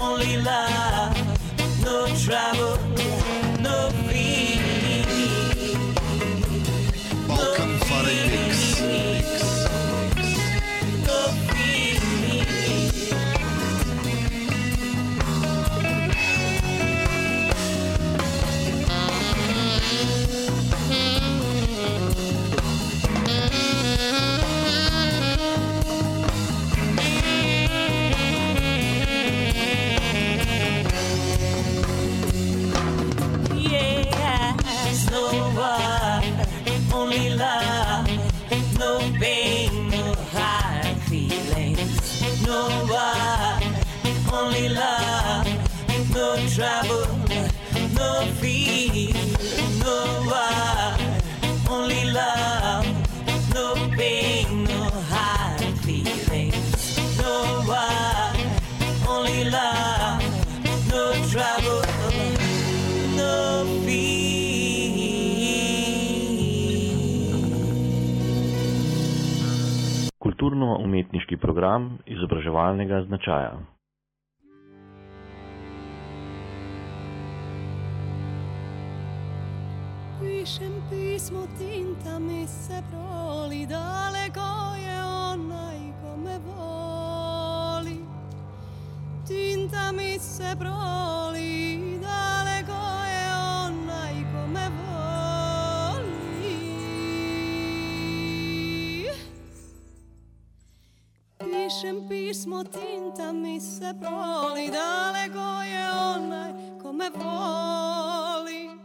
[SPEAKER 11] only love, no trouble, only love, no trouble, no fear. No war, only love, no pain, no hard feelings. No war, only love, no trouble, no fear.
[SPEAKER 12] Kulturno-umetniški program izobraževalnega značaja.
[SPEAKER 13] Pišem pismo, tinta mi se proli, daleko je onaj ko me voli. Tinta mi se proli, daleko je onaj ko me voli. Pišem pismo, tinta mi se proli, daleko je onaj ko me voli.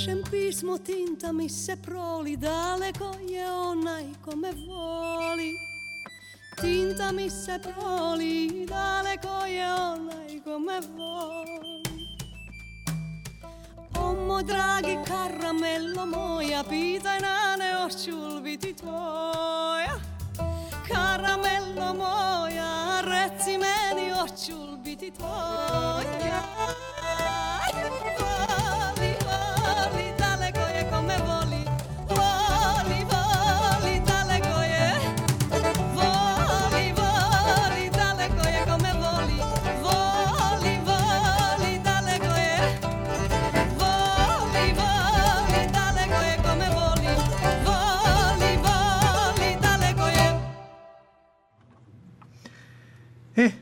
[SPEAKER 13] Pišem pismo tinta mi se proli Daleko je onaj ko me voli. Tinta mi se proli Daleko je onaj ko me voli. O moj dragi karamello moja Pitaj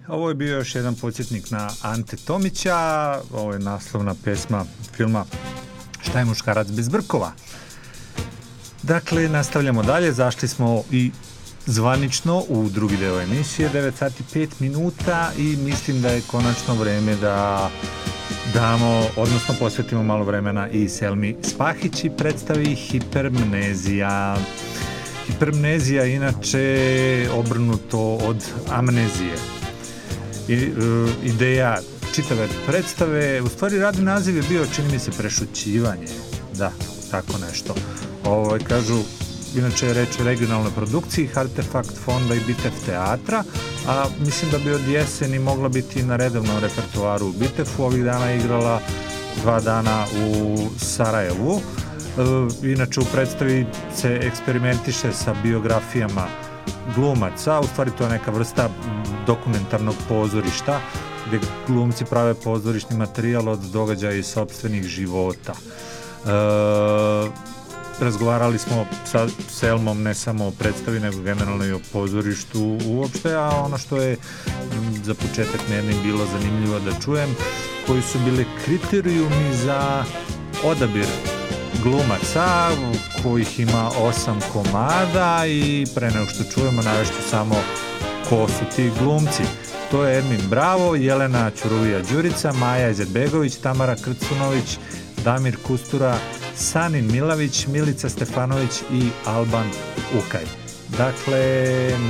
[SPEAKER 1] ovo je bio još jedan podsjetnik na Ante Tomića, ovo je naslovna pesma filma Šta je muškarac bez brkova. Dakle, nastavljamo dalje, zašli smo i zvanično u drugi deo emisije, 9 sati 5 minuta i mislim da je konačno vreme da damo, odnosno posvetimo malo vremena i Selmi Spahić i predstavi Hipermnezija. Hipermnezija inače obrnuto od amnezije. E, ideja čitave predstave, u stvari radni naziv je bio, čini mi se, prešućivanje. Da, tako nešto. Ovo, kažu, inače je reč o regionalnoj produkciji Artefakt fonda i Bitev teatra, a mislim da bi od jeseni mogla biti na redovnom repertoaru u Bitefu. Ovih dana igrala dva dana u Sarajevu. E, inače u predstavi se eksperimentiše sa biografijama glumaca, u stvari to je neka vrsta dokumentarnog pozorišta gdje glumci prave pozorišni materijal od događaja iz sobstvenih života. E, razgovarali smo sa Selmom ne samo o predstavi, nego generalno i o pozorištu uopšte, a ono što je za početak meni bilo zanimljivo da čujem, koji su bili kriterijumi za odabir glumaca, kojih ima osam komada i pre nego što čujemo navešću samo ko su ti glumci. To je Ermin Bravo, Jelena Ćuruvija Đurica, Maja Izetbegović, Tamara Krcunović, Damir Kustura, Sanin Milavić, Milica Stefanović i Alban Ukaj. Dakle,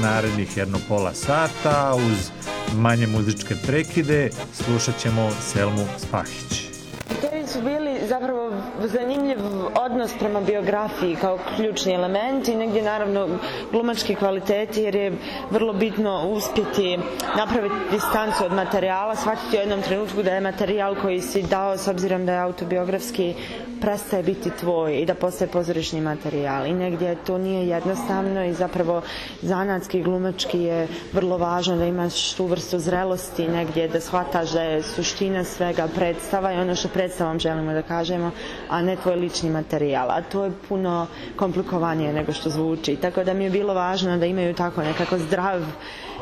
[SPEAKER 1] narednih jedno pola sata uz manje muzičke prekide slušat ćemo Selmu Spahić.
[SPEAKER 14] Kriteriji su bili zapravo zanimljiv odnos prema biografiji kao ključni element i negdje naravno glumački kvaliteti jer je vrlo bitno uspjeti napraviti distancu od materijala, shvatiti u jednom trenutku da je materijal koji si dao s obzirom da je autobiografski prestaje biti tvoj i da postaje pozorišni materijal. I negdje to nije jednostavno i zapravo zanatski glumački je vrlo važno da imaš tu vrstu zrelosti negdje da shvataš da je suština svega predstava i ono što predstavom želimo da kažemo a ne tvoj lični materijal a to je puno komplikovanije nego što zvuči tako da mi je bilo važno da imaju tako nekako zdrav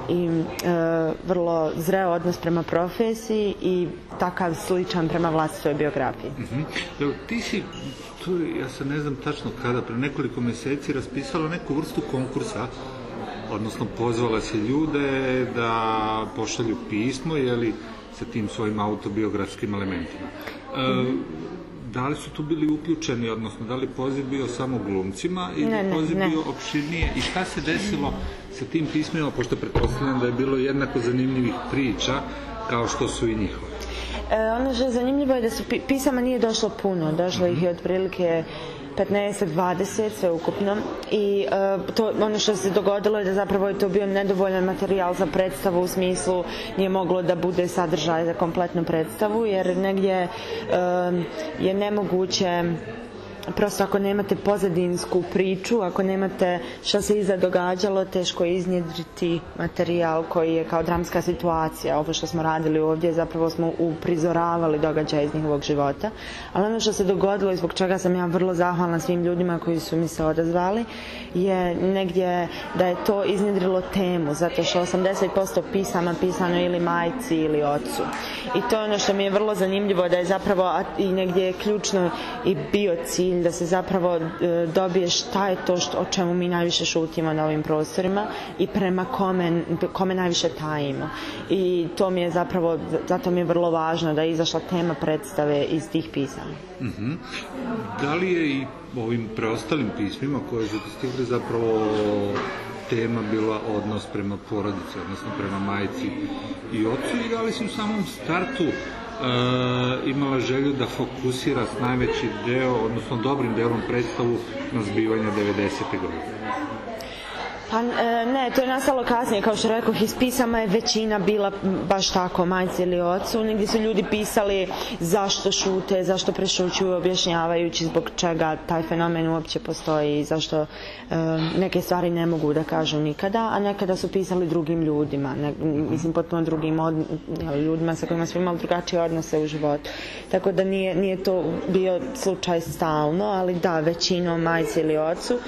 [SPEAKER 14] i e, vrlo zreo odnos prema profesiji i takav sličan prema vlastitoj biografiji.
[SPEAKER 1] Mhm. Evo, ti si, tu, ja se ne znam tačno kada, pre nekoliko mjeseci raspisala neku vrstu konkursa, odnosno pozvala se ljude da pošalju pismo, jeli, sa tim svojim autobiografskim elementima. E, da li su tu bili uključeni, odnosno da li poziv bio samo glumcima ili
[SPEAKER 14] Ne, ne,
[SPEAKER 1] poziv
[SPEAKER 14] ne.
[SPEAKER 1] bio opširnije i šta se desilo sa tim pismima, pošto pretpostavljam da je bilo jednako zanimljivih priča kao što su i njihove.
[SPEAKER 14] E, ono što je zanimljivo je da su pi- pisama nije došlo puno, došlo ih je otprilike 15-20 sve ukupno i e, to, ono što se dogodilo je da zapravo je to bio nedovoljan materijal za predstavu u smislu nije moglo da bude sadržaj za kompletnu predstavu jer negdje e, je nemoguće prosto ako nemate pozadinsku priču, ako nemate što se iza događalo, teško je iznjedriti materijal koji je kao dramska situacija. Ovo što smo radili ovdje, zapravo smo uprizoravali događaje iz njihovog života. Ali ono što se dogodilo i zbog čega sam ja vrlo zahvalna svim ljudima koji su mi se odazvali, je negdje da je to iznjedrilo temu, zato što 80% pisama pisano ili majci ili ocu. I to je ono što mi je vrlo zanimljivo, da je zapravo i negdje je ključno i bio cilj cilj da se zapravo e, dobije šta je to što, o čemu mi najviše šutimo na ovim prostorima i prema kome, kome najviše tajimo. I to mi je zapravo, zato mi je vrlo važno da je izašla tema predstave iz tih pisama.
[SPEAKER 1] Mhm. Da li je i ovim preostalim pismima koje su stigli zapravo tema bila odnos prema porodici, odnosno prema majci i ocu i da li si u samom startu imala želju da fokusira s najveći deo, odnosno dobrim delom predstavu na zbivanja 90. godine?
[SPEAKER 14] Pa e, ne, to je nastalo kasnije, kao što rekao, iz pisama je većina bila baš tako, majci ili ocu, negdje su ljudi pisali zašto šute, zašto prešućuju, objašnjavajući zbog čega taj fenomen uopće postoji i zašto e, neke stvari ne mogu da kažu nikada, a nekada su pisali drugim ljudima, ne, mislim potpuno drugim od, ljudima sa kojima smo imali drugačije odnose u životu. Tako da nije, nije to bio slučaj stalno, ali da, većinom majci ili ocu.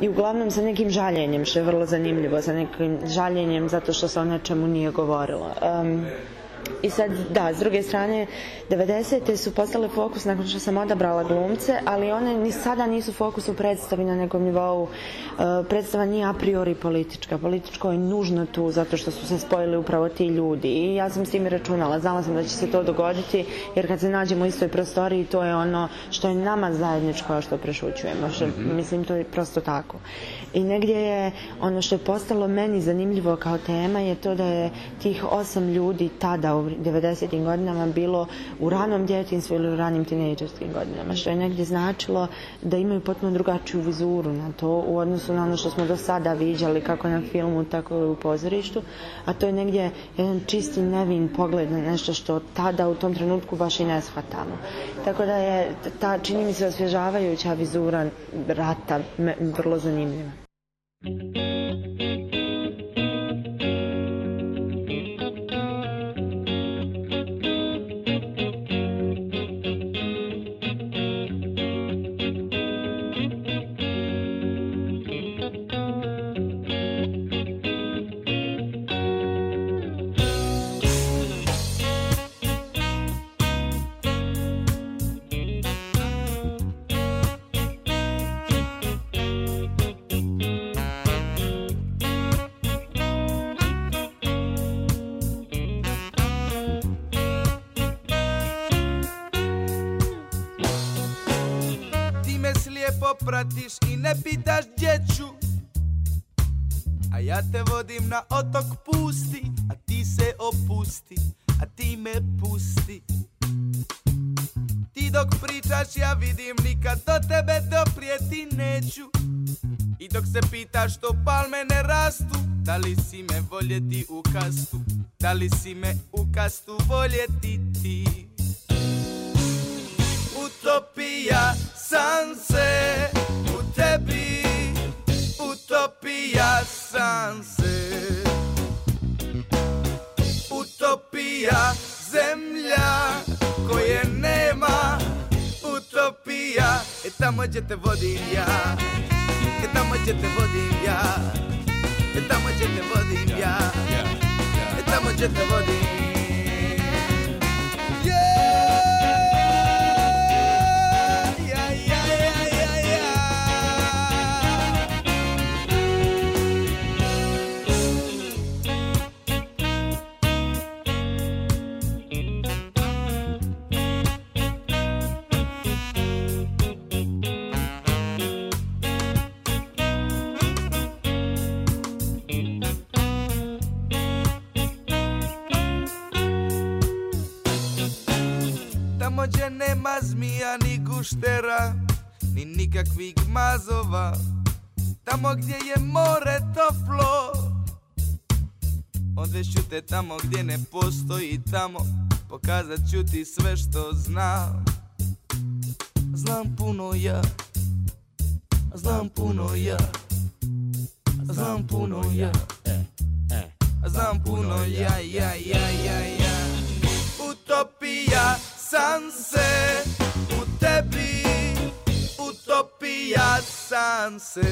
[SPEAKER 14] I uglavnom sa nekim žaljenjem, što je vrlo zanimljivo, sa nekim žaljenjem zato što se o nečemu nije govorilo. I sad, da, s druge strane, 90. su postale fokus nakon što sam odabrala glumce, ali one ni sada nisu fokus u predstavi na nekom nivou. E, predstava nije a priori politička. Političko je nužno tu zato što su se spojili upravo ti ljudi. I ja sam s tim računala. Znala sam da će se to dogoditi, jer kad se nađemo u istoj prostoriji, to je ono što je nama zajedničko, a što prešućujemo. Što, Mislim, to je prosto tako. I negdje je ono što je postalo meni zanimljivo kao tema je to da je tih osam ljudi tada u 90. godinama bilo u ranom djetinstvu ili u ranim tinejdžerskim godinama, što je negdje značilo da imaju potpuno drugačiju vizuru na to u odnosu na ono što smo do sada viđali kako na filmu, tako i u pozorištu, a to je negdje jedan čisti nevin pogled na nešto što tada u tom trenutku baš i ne shvatamo. Tako da je ta, čini mi se, osvježavajuća vizura rata vrlo zanimljiva.
[SPEAKER 15] Pratiš i ne pitaš gdje ću. A ja te vodim na otok pusti A ti se opusti, a ti me pusti. Ti dok pričaš ja vidim nikad do tebe doprijeti neću. I dok se pitaš što palme ne rastu. Da li si me voljeti u kastu? Da li si me u kastu voljeti ti Utopija sam se u tebi. Utopija sam se Utopija zemlja koje nema. Utopija E tamo gdje te vodim ja. E tamo gdje te vodim ja. E tamo gdje te vodim ja. E tamo gdje te vodim guštera Ni nikakvih mazova. Tamo gdje je more toplo Odveću te tamo gdje ne postoji tamo Pokazat ću ti sve što znam. Znam puno ja Znam puno ja Znam puno ja. Znam puno ja, ja, ja, ja, ja. Utopija sam se tebi Utopija sam se.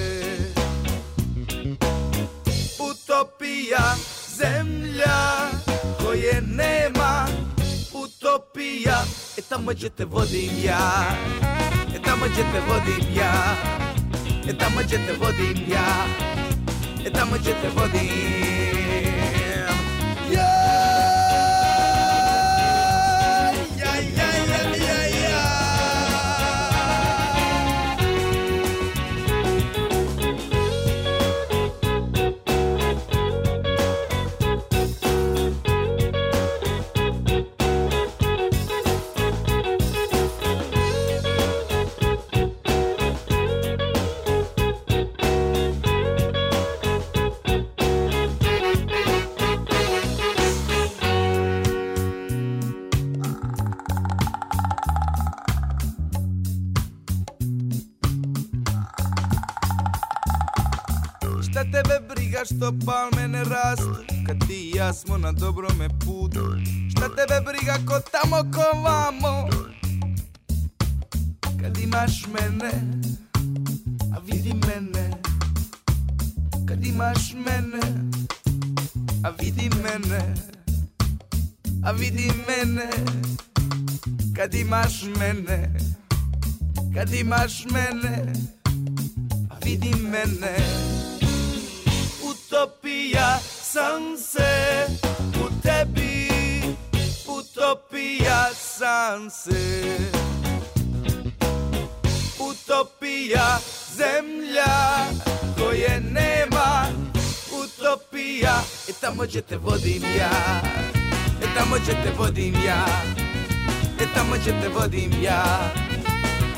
[SPEAKER 15] Utopija zemlja koje nema Utopija E tamo gdje te vodim ja. E tamo gdje te vodim ja. E tamo gdje te vodim ja. E tamo gdje te vodim. Ja, сега што палме не расту Ка ти и јас смо на добро ме путу Шта тебе брига ко тамо ко вамо? Кад имаш мене А види мене? Кад имаш мене А види мене? А види мене? Кад имаш мене? Кад имаш мене? А види мене? Utopija sam se u tebi Utopija sam se Utopija zemlja koje nema Utopija E tamo gdje te vodim ja E tamo gdje te vodim ja E tamo gdje te vodim ja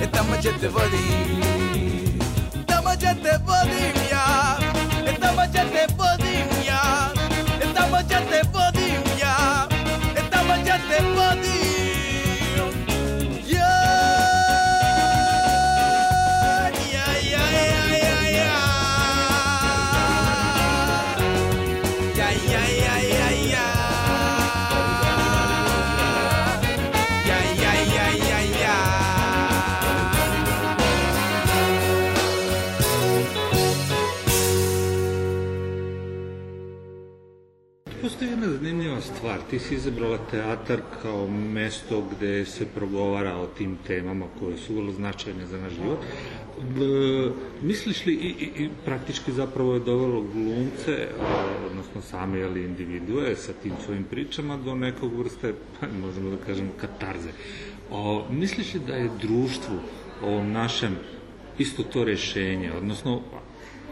[SPEAKER 15] E tamo gdje te vodim Tamo gdje te vodim ja E tamo
[SPEAKER 1] Postoji jedna zanimljiva stvar. Ti si izabrala teatar kao mesto gde se progovara o tim temama koje su vrlo značajne za naš život. B- misliš li, i, i, i praktički zapravo je dovelo glumce, odnosno same ali individue sa tim svojim pričama do nekog vrste, pa, možemo da kažemo, katarze. O, misliš li da je društvu, ovom našem, isto to rešenje, odnosno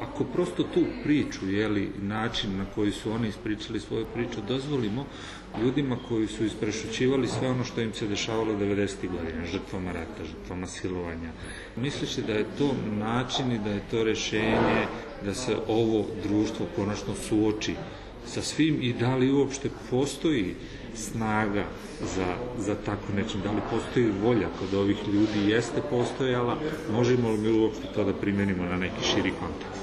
[SPEAKER 1] ako prosto tu priču, jeli, način na koji su oni ispričali svoju priču, dozvolimo ljudima koji su isprešućivali sve ono što im se dešavalo 90. godina, žrtvama rata, žrtvama silovanja. Misliš li da je to način i da je to rešenje da se ovo društvo konačno suoči sa svim i da li uopšte postoji snaga za, za tako nečim, da li postoji volja kod ovih ljudi, jeste postojala, možemo li mi uopšte to da primenimo na neki širi kontekst?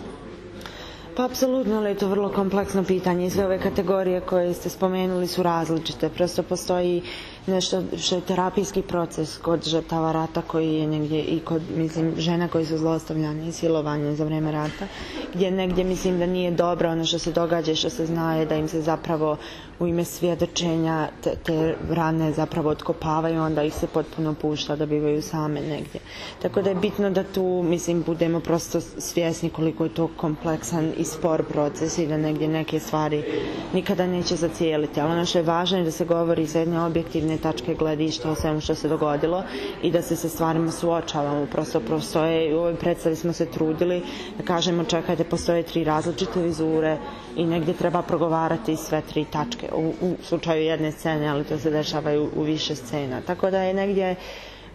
[SPEAKER 14] Pa apsolutno, ali je to vrlo kompleksno pitanje sve ove kategorije koje ste spomenuli su različite. Prosto postoji nešto što je terapijski proces kod žrtava rata koji je negdje i kod, mislim, žena koji su zlostavljane i silovanje za vreme rata, gdje negdje mislim da nije dobro ono što se događa što se zna da im se zapravo u ime svjedočenja te, te rane zapravo otkopavaju, onda ih se potpuno pušta da bivaju same negdje. Tako da je bitno da tu, mislim, budemo prosto svjesni koliko je to kompleksan i spor proces i da negdje neke stvari nikada neće zacijeliti. Ali ono što je važno je da se govori sa jedne objektivne tačke gledišta o svemu što se dogodilo i da se sa stvarima suočavamo. Prosto postoje, u ovoj predstavi smo se trudili da kažemo čekajte, postoje tri različite vizure i negdje treba progovarati sve tri tačke. U, u slučaju jedne scene, ali to se dešava u više scena. Tako da je negdje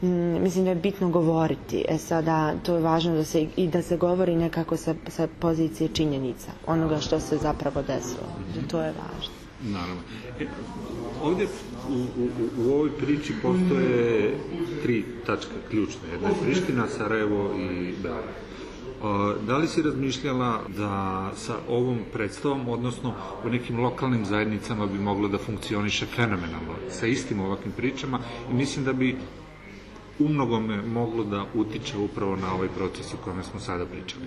[SPEAKER 14] Mm, mislim da je bitno govoriti. E sada, to je važno da se i da se govori nekako sa, sa pozicije činjenica, onoga što se zapravo desilo. To je važno.
[SPEAKER 1] Naravno. E, ovdje u, u, u ovoj priči postoje tri tačke ključne. Jedna je Priština, Sarajevo i Beograd. Da li si razmišljala da sa ovom predstavom, odnosno u nekim lokalnim zajednicama bi moglo da funkcioniše fenomenalno sa istim ovakvim pričama i mislim da bi u mnogome moglo da utiče upravo na ovaj proces o kome smo sada pričali.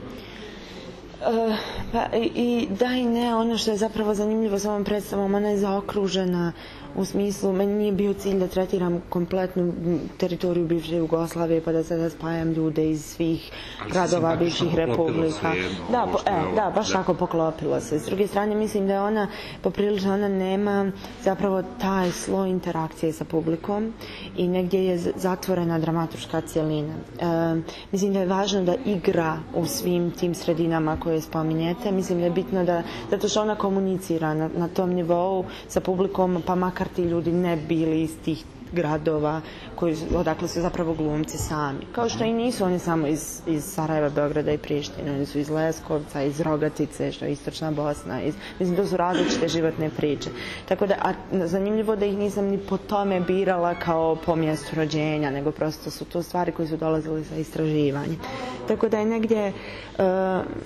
[SPEAKER 14] E, pa i da i ne, ono što je zapravo zanimljivo s ovom predstavom, ona je zaokružena u smislu, meni nije bio cilj da tretiram kompletnu teritoriju bivše Jugoslavije pa da sada spajam ljude iz svih gradova bivših republika.
[SPEAKER 16] jedno,
[SPEAKER 14] Da,
[SPEAKER 16] ovo
[SPEAKER 14] po- e,
[SPEAKER 16] ovo,
[SPEAKER 14] da, baš
[SPEAKER 16] da.
[SPEAKER 14] tako poklopilo se. S druge strane, mislim da je ona poprilično, ona nema zapravo taj sloj interakcije sa publikom i negdje je zatvorena dramatuška cjelina. E, mislim da je važno da igra u svim tim sredinama koje spominjete. Mislim da je bitno da, zato što ona komunicira na, na tom nivou sa publikom, pa makar ti ljudi ne bili iz tih gradova koji, odakle su zapravo glumci sami. Kao što i nisu oni samo iz, iz Sarajeva, Beograda i Prištine, oni su iz Leskovca, iz Rogatice, što je istočna Bosna. Iz, mislim, to su različite životne priče. Tako da, a zanimljivo da ih nisam ni po tome birala kao po mjestu rođenja, nego prosto su to stvari koje su dolazile sa istraživanjem. Tako da je negdje, e,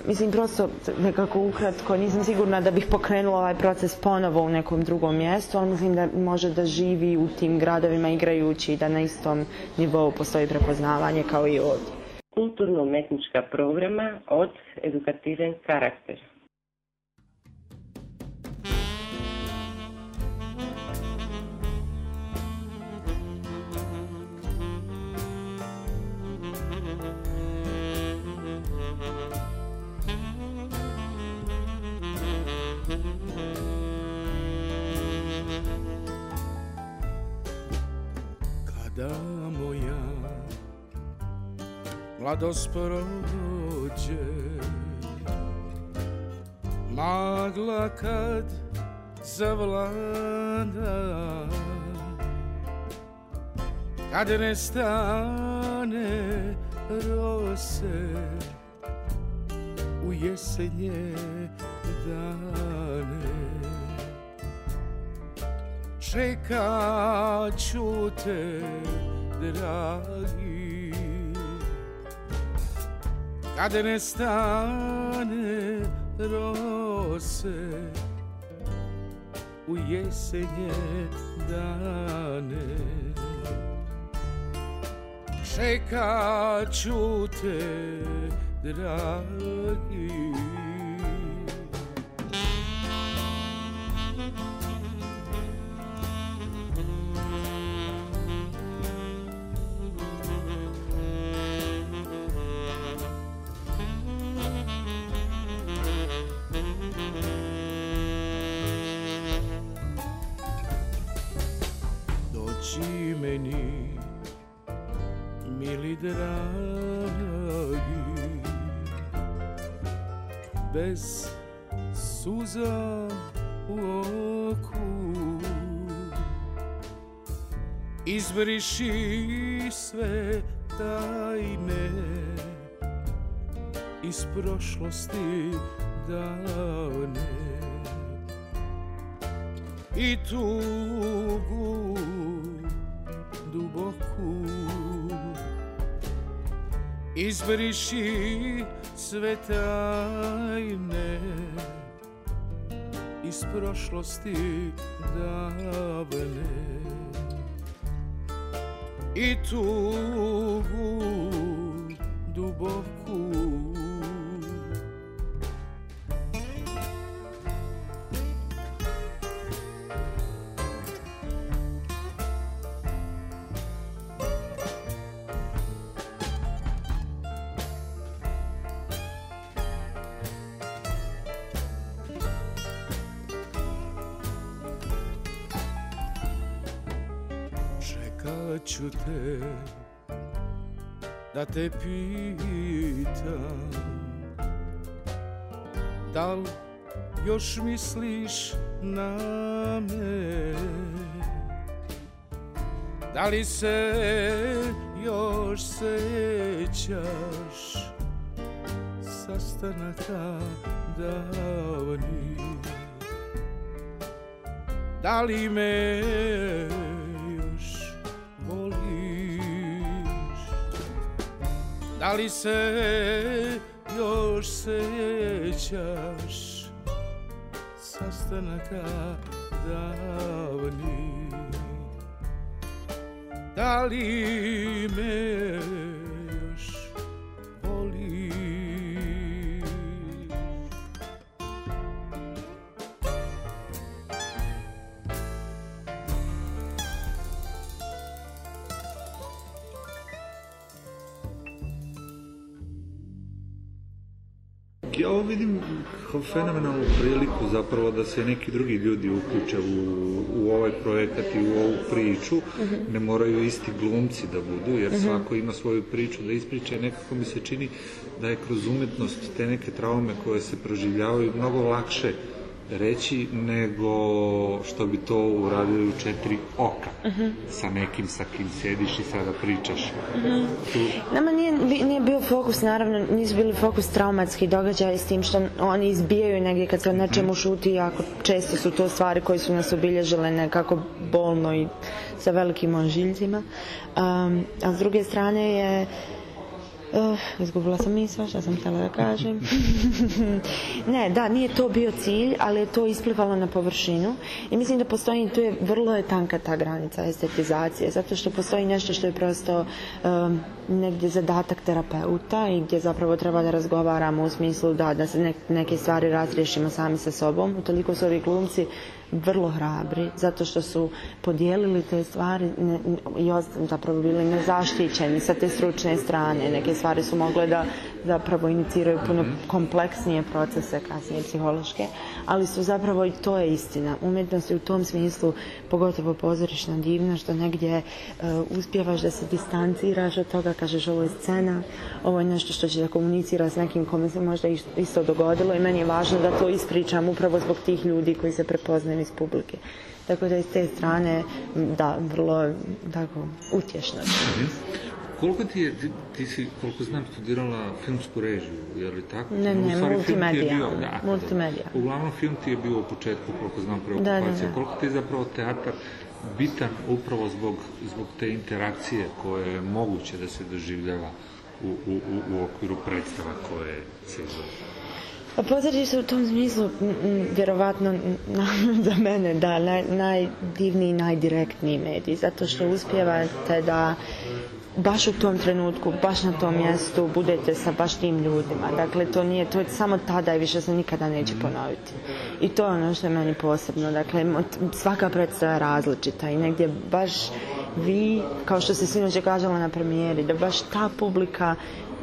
[SPEAKER 14] mislim, prosto nekako ukratko, nisam sigurna da bih pokrenula ovaj proces ponovo u nekom drugom mjestu, ali mislim da može da živi u tim gradovima igrajući i da na istom nivou postoji prepoznavanje kao i ovdje.
[SPEAKER 17] kulturno-umetnička programa od edukativen karakter.
[SPEAKER 16] Kada moja mladost prođe. Magla kad zavlada. Kad nestane rose U jesenje Ću te, dragi. Kad nestane rose U jesenje dane. Čekat ću te, dragi Izbriši sve tajne iz prošlosti davne. I tugu duboku izbriši sve tajne iz prošlosti davne i tugu duboku. Čekat te pitam Da li još misliš na me? Da li se još sećaš Sastanaka davnih? Da li me Da li se još sećaš Sastanaka davnih? Da li me
[SPEAKER 1] Ja ovo vidim kao fenomenalnu priliku zapravo da se neki drugi ljudi uključe u, u ovaj projekat i u ovu priču.
[SPEAKER 14] Mhm.
[SPEAKER 1] Ne moraju isti glumci da budu, jer
[SPEAKER 14] Mhm.
[SPEAKER 1] svako ima svoju priču da ispriča i nekako mi se čini da je kroz umetnost te neke traume koje se proživljavaju mnogo lakše reći nego što bi to uradili u četiri oka
[SPEAKER 14] Mhm.
[SPEAKER 1] sa nekim sa kim sediš i sada pričaš. Tu,
[SPEAKER 14] Nama nije, bi- nije bio fokus, naravno, nisu bili fokus traumatski događaji s tim što oni izbijaju negdje kad se o nečemu šuti, jako često su to stvari koje su nas obilježile nekako bolno i sa velikim ožiljcima. Um, a s druge strane je Uh, izgubila sam misao, što sam htjela da kažem. ne, da, nije to bio cilj, ali je to isplivalo na površinu i mislim da postoji, tu je vrlo je tanka ta granica estetizacije, zato što postoji nešto što je prosto um, negdje zadatak terapeuta i gdje zapravo treba da razgovaramo u smislu da, da se nek- neke stvari razriješimo sami sa sobom. Utoliko su ovi glumci vrlo hrabri zato što su podijelili te stvari i zapravo bili nezaštićeni sa te stručne strane. Neke stvari su mogle da zapravo iniciraju puno kompleksnije procese kasnije psihološke, ali su zapravo i to je istina. Umjetnost je u tom smislu, pogotovo pozorišna divna, što negdje e, uspjevaš da se distanciraš od toga, kažeš ovo je scena, ovo je nešto što će da komunicira s nekim kome se možda is- isto dogodilo i meni je važno da to ispričam upravo zbog tih ljudi koji se prepoznaju iz publike. Tako da iz te strane, da, vrlo tako utješno.
[SPEAKER 1] Koliko ti je, ti, ti si, koliko znam, studirala filmsku režiju, je li tako?
[SPEAKER 14] Ne, ne, multimedija,
[SPEAKER 1] bio- da,
[SPEAKER 14] multimedija.
[SPEAKER 1] Uglavnom, film ti je bio u početku, koliko znam, preokupacija. Koliko ti je zapravo teatar bitan upravo zbog, zbog te interakcije koje je moguće da se doživljava u, u, u, okviru predstava koje se izvode?
[SPEAKER 14] Pa pozorište u tom smislu, vjerovatno za mene, da, naj, najdivniji, najdirektniji medij, zato što uspijevate da baš u tom trenutku, baš na tom mjestu budete sa baš tim ljudima. Dakle, to nije, to je samo tada i više se nikada neće ponoviti. I to je ono što je meni posebno. Dakle, svaka predstava je različita i negdje baš vi, kao što se sinoć je kažala na premijeri, da baš ta publika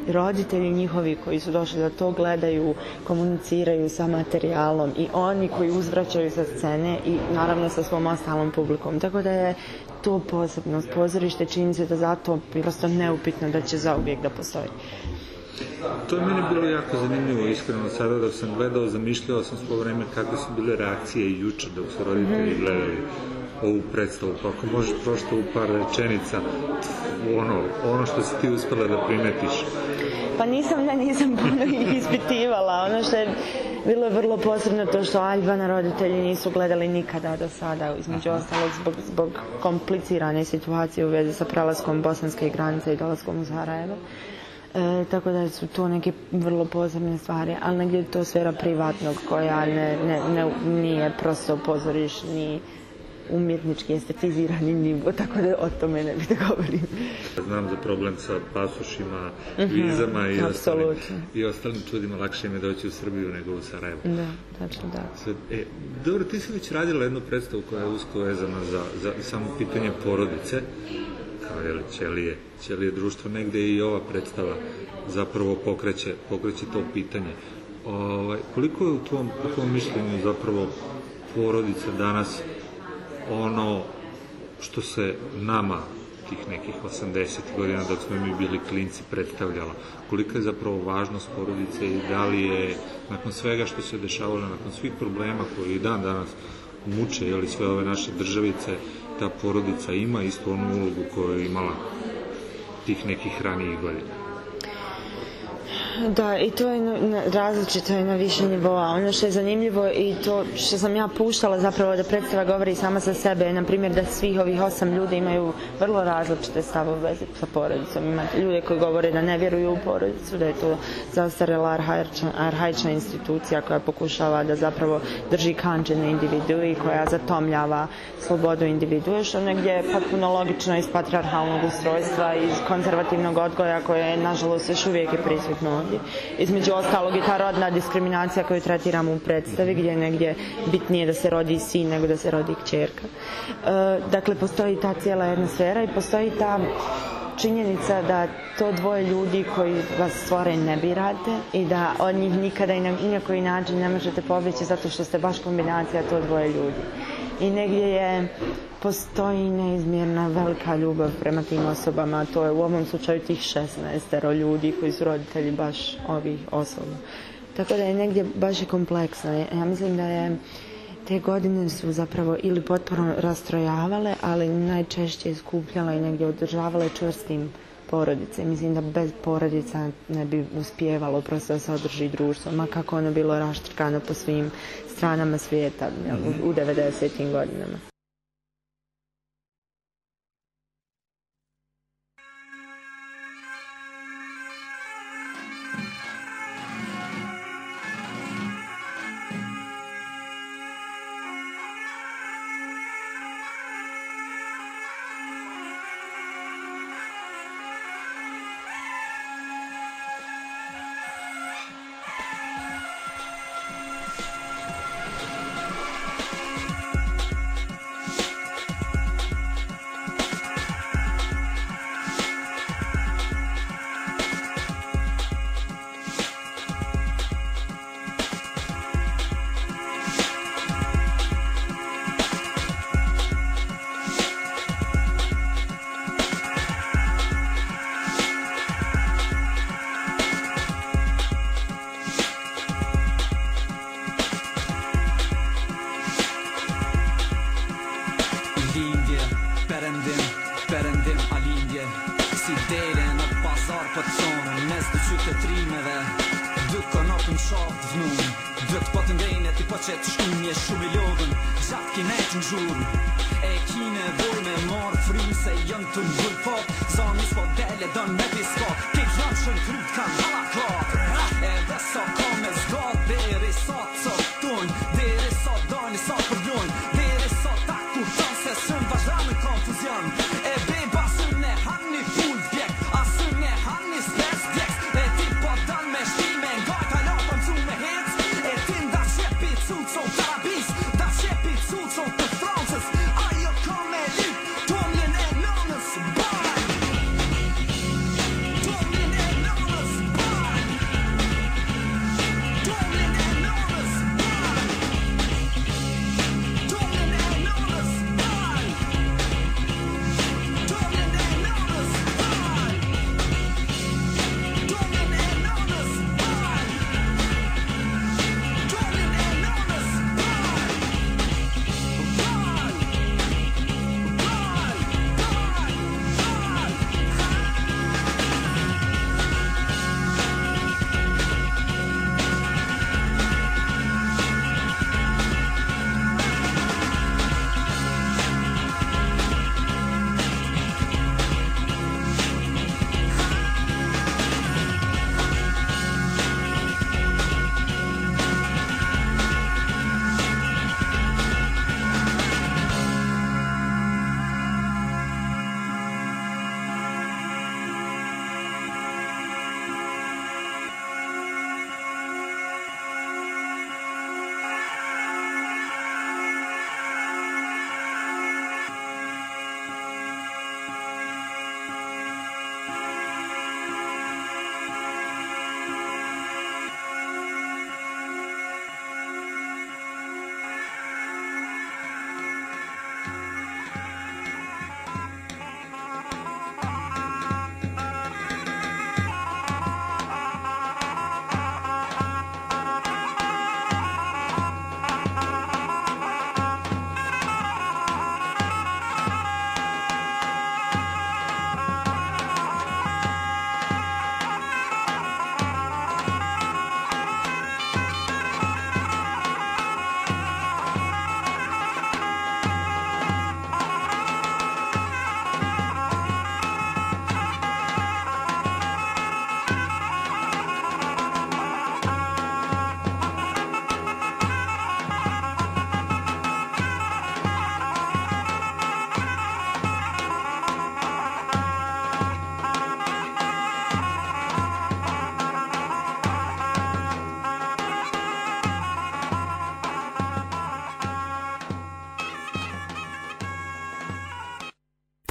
[SPEAKER 14] roditelji njihovi koji su došli da to gledaju, komuniciraju sa materijalom i oni koji uzvraćaju sa scene i naravno sa svom ostalom publikom. Tako da je to posebnost pozorište, čini se da zato prosto neupitno da će zauvijek da postoji.
[SPEAKER 1] To je meni bilo jako zanimljivo, iskreno, sada dok sam gledao, zamišljao sam svo vreme kakve su bile reakcije juče dok su roditelji
[SPEAKER 14] Mhm.
[SPEAKER 1] gledali ovu predstavu, pa ako možeš prošto u par rečenica ono, ono što si ti uspjela da primetiš.
[SPEAKER 14] Pa nisam, ne, nisam puno ih ispitivala. Ono što je bilo je vrlo posebno to što Aljbana roditelji nisu gledali nikada do sada, između ostalog zbog, zbog komplicirane situacije u vezi sa prelaskom bosanske granice i dolaskom u Sarajevo. E, tako da su to neke vrlo posebne stvari, ali negdje je to sfera privatnog koja ne, ne, ne, nije prosto pozorišni umjetnički estetizirani nivo, tako da o tome ne bih da govorim.
[SPEAKER 1] Znam za problem sa pasošima,
[SPEAKER 14] Mhm,
[SPEAKER 1] vizama i ostalim, i ostalim čudima. Lakše im je doći u Srbiju nego u Sarajevo.
[SPEAKER 14] Da, tačno da.
[SPEAKER 1] E, dobro, ti si već radila jednu predstavu koja je usko vezana za, za samo pitanje porodice, kao je li ćelije, ćelije društvo, negde i ova predstava zapravo pokreće, pokreće to pitanje. Ovaj, koliko je u tvom, u tvom mišljenju zapravo porodica danas ono što se nama tih nekih 80 godina dok smo mi bili klinci predstavljala. Kolika je zapravo važnost porodice i da li je nakon svega što se dešavalo, nakon svih problema koji i dan danas muče, jeli sve ove naše državice, ta porodica ima istu onu ulogu koju je imala tih nekih ranijih godina.
[SPEAKER 14] Da, i to je različito je na više nivoa. Ono što je zanimljivo i to što sam ja puštala zapravo da predstava govori sama sa sebe na primjer, da svih ovih osam ljudi imaju vrlo različite stavove sa porodicom. Ima ljude koji govore da ne vjeruju u porodicu, da je to zastarela arhaična, institucija koja pokušava da zapravo drži kanđe na individu i koja zatomljava slobodu individue, što negdje je potpuno logično iz patriarhalnog ustrojstva, iz konzervativnog odgoja koje je, nažalost, još uvijek je prisutno ovdje. Između ostalog je ta rodna diskriminacija koju tretiramo u predstavi gdje je negdje bitnije da se rodi sin nego da se rodi kćerka. E, dakle, postoji ta cijela jedna sfera i postoji ta činjenica da to dvoje ljudi koji vas stvore ne birate i da od njih nikada i na, koji način ne možete pobjeći zato što ste baš kombinacija to dvoje ljudi i negdje je postoji neizmjerna velika ljubav prema tim osobama, to je u ovom slučaju tih 16 ljudi koji su roditelji baš ovih osoba. Tako da je negdje baš i kompleksno. Ja mislim da je te godine su zapravo ili potpuno rastrojavale, ali najčešće skupljala i negdje održavale čvrstim porodice. Mislim da bez porodica ne bi uspjevalo prosto da se održi društvo, ma kako ono bilo raštrkano po svim stranama svijeta u, 90.
[SPEAKER 10] Mhm. godinama.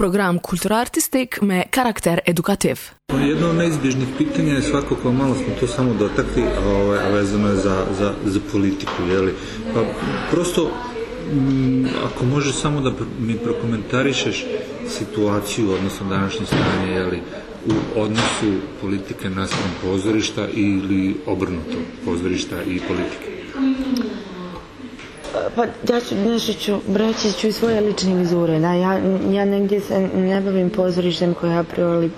[SPEAKER 18] Program Kulturartistik me karakter edukativ.
[SPEAKER 1] Jedno od neizbježnih pitanja je svakako, malo smo to samo dotakli, ovaj, a vezano je za, za, za politiku, jeli? Pa prosto, mm, ako možeš samo da mi prokomentarišeš situaciju, odnosno današnje stanje, jeli, u odnosu politike naspram pozorišta ili obrnuto pozorišta i politike.
[SPEAKER 14] Pa ja ću, nešto ću, reći ću i svoje lične vizure. Da, ja, ja negdje se ne bavim pozorištem koji je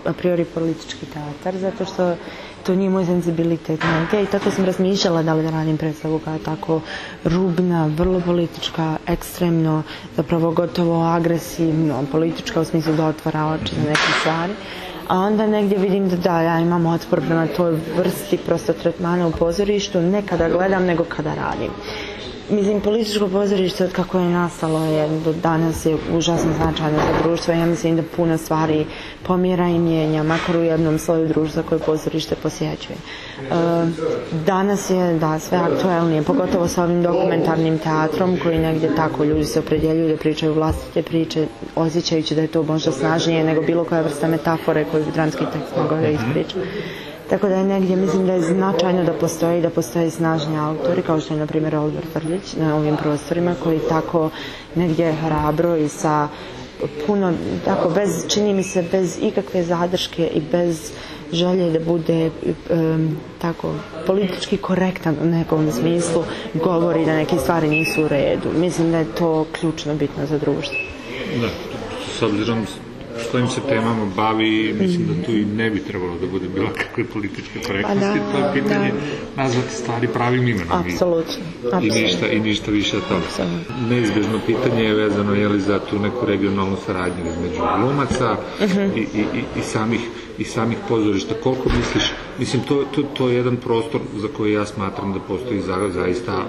[SPEAKER 14] a priori, politički teatar, zato što to nije moj senzibilitet negdje i tako sam razmišljala da li da radim predstavu je tako rubna, vrlo politička, ekstremno, zapravo gotovo agresivno, politička u smislu da otvara oči za neke stvari. A onda negdje vidim da da, ja imam otpor prema toj vrsti prosto tretmana u pozorištu, ne kada gledam, nego kada radim. Mislim, političko pozorište od kako je nastalo je do danas je užasno značajno za društvo. Ja mislim da puno stvari pomjera i mijenja, makar u jednom sloju društva koje pozorište posjećuje. E, danas je, da, sve aktuelnije, pogotovo sa ovim dokumentarnim teatrom koji negdje tako ljudi se opredjeljuju da pričaju vlastite priče, osjećajući da je to možda snažnije nego bilo koja vrsta metafore koju bi dramski tekst mogao da ispriča. Tako da je negdje, mislim da je značajno da postoji, da postoje snažni autori, kao što je, na primjer, Oliver Frljić na ovim prostorima, koji tako negdje hrabro i sa puno, tako, bez, čini mi se, bez ikakve zadrške i bez želje da bude tako politički korektan u nekom smislu govori da neke stvari nisu u redu. Mislim da je to ključno bitno za društvo.
[SPEAKER 1] Da, s obzirom s kojim se temama bavi, mislim da tu i ne bi trebalo da bude bilo kakve političke korektnosti,
[SPEAKER 14] Pa
[SPEAKER 1] to je pitanje
[SPEAKER 14] da.
[SPEAKER 1] nazvati stvari pravim imenom. I-
[SPEAKER 14] Apsolutno,
[SPEAKER 1] I ništa, I ništa više od toga. Neizbježno pitanje je vezano je li za tu neku regionalnu saradnju između glumaca
[SPEAKER 14] Mhm.
[SPEAKER 1] i, i, i samih i samih pozorišta. Koliko misliš, mislim, to, to, to je jedan prostor za koji ja smatram da postoji za, zaista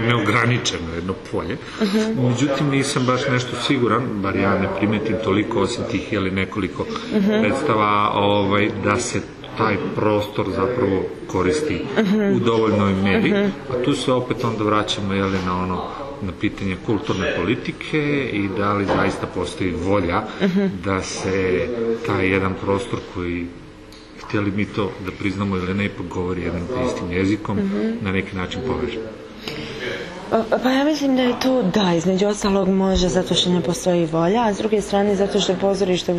[SPEAKER 1] neograničeno jedno polje.
[SPEAKER 14] Mhm.
[SPEAKER 1] Međutim, nisam baš nešto siguran, bar ja ne primetim toliko osim tih jeli, nekoliko
[SPEAKER 14] Mhm.
[SPEAKER 1] predstava ovaj, da se taj prostor zapravo koristi
[SPEAKER 14] Mhm.
[SPEAKER 1] u dovoljnoj meri, a tu se opet onda vraćamo jeli, na ono na pitanje kulturne politike i da li zaista postoji volja da se taj jedan prostor koji htjeli mi to da priznamo ili ne ipak govori jednim istim jezikom na neki način poveže.
[SPEAKER 14] Pa- Pa ja mislim da je to da, između ostalog može zato što ne postoji volja, a s druge strane zato što je pozorište u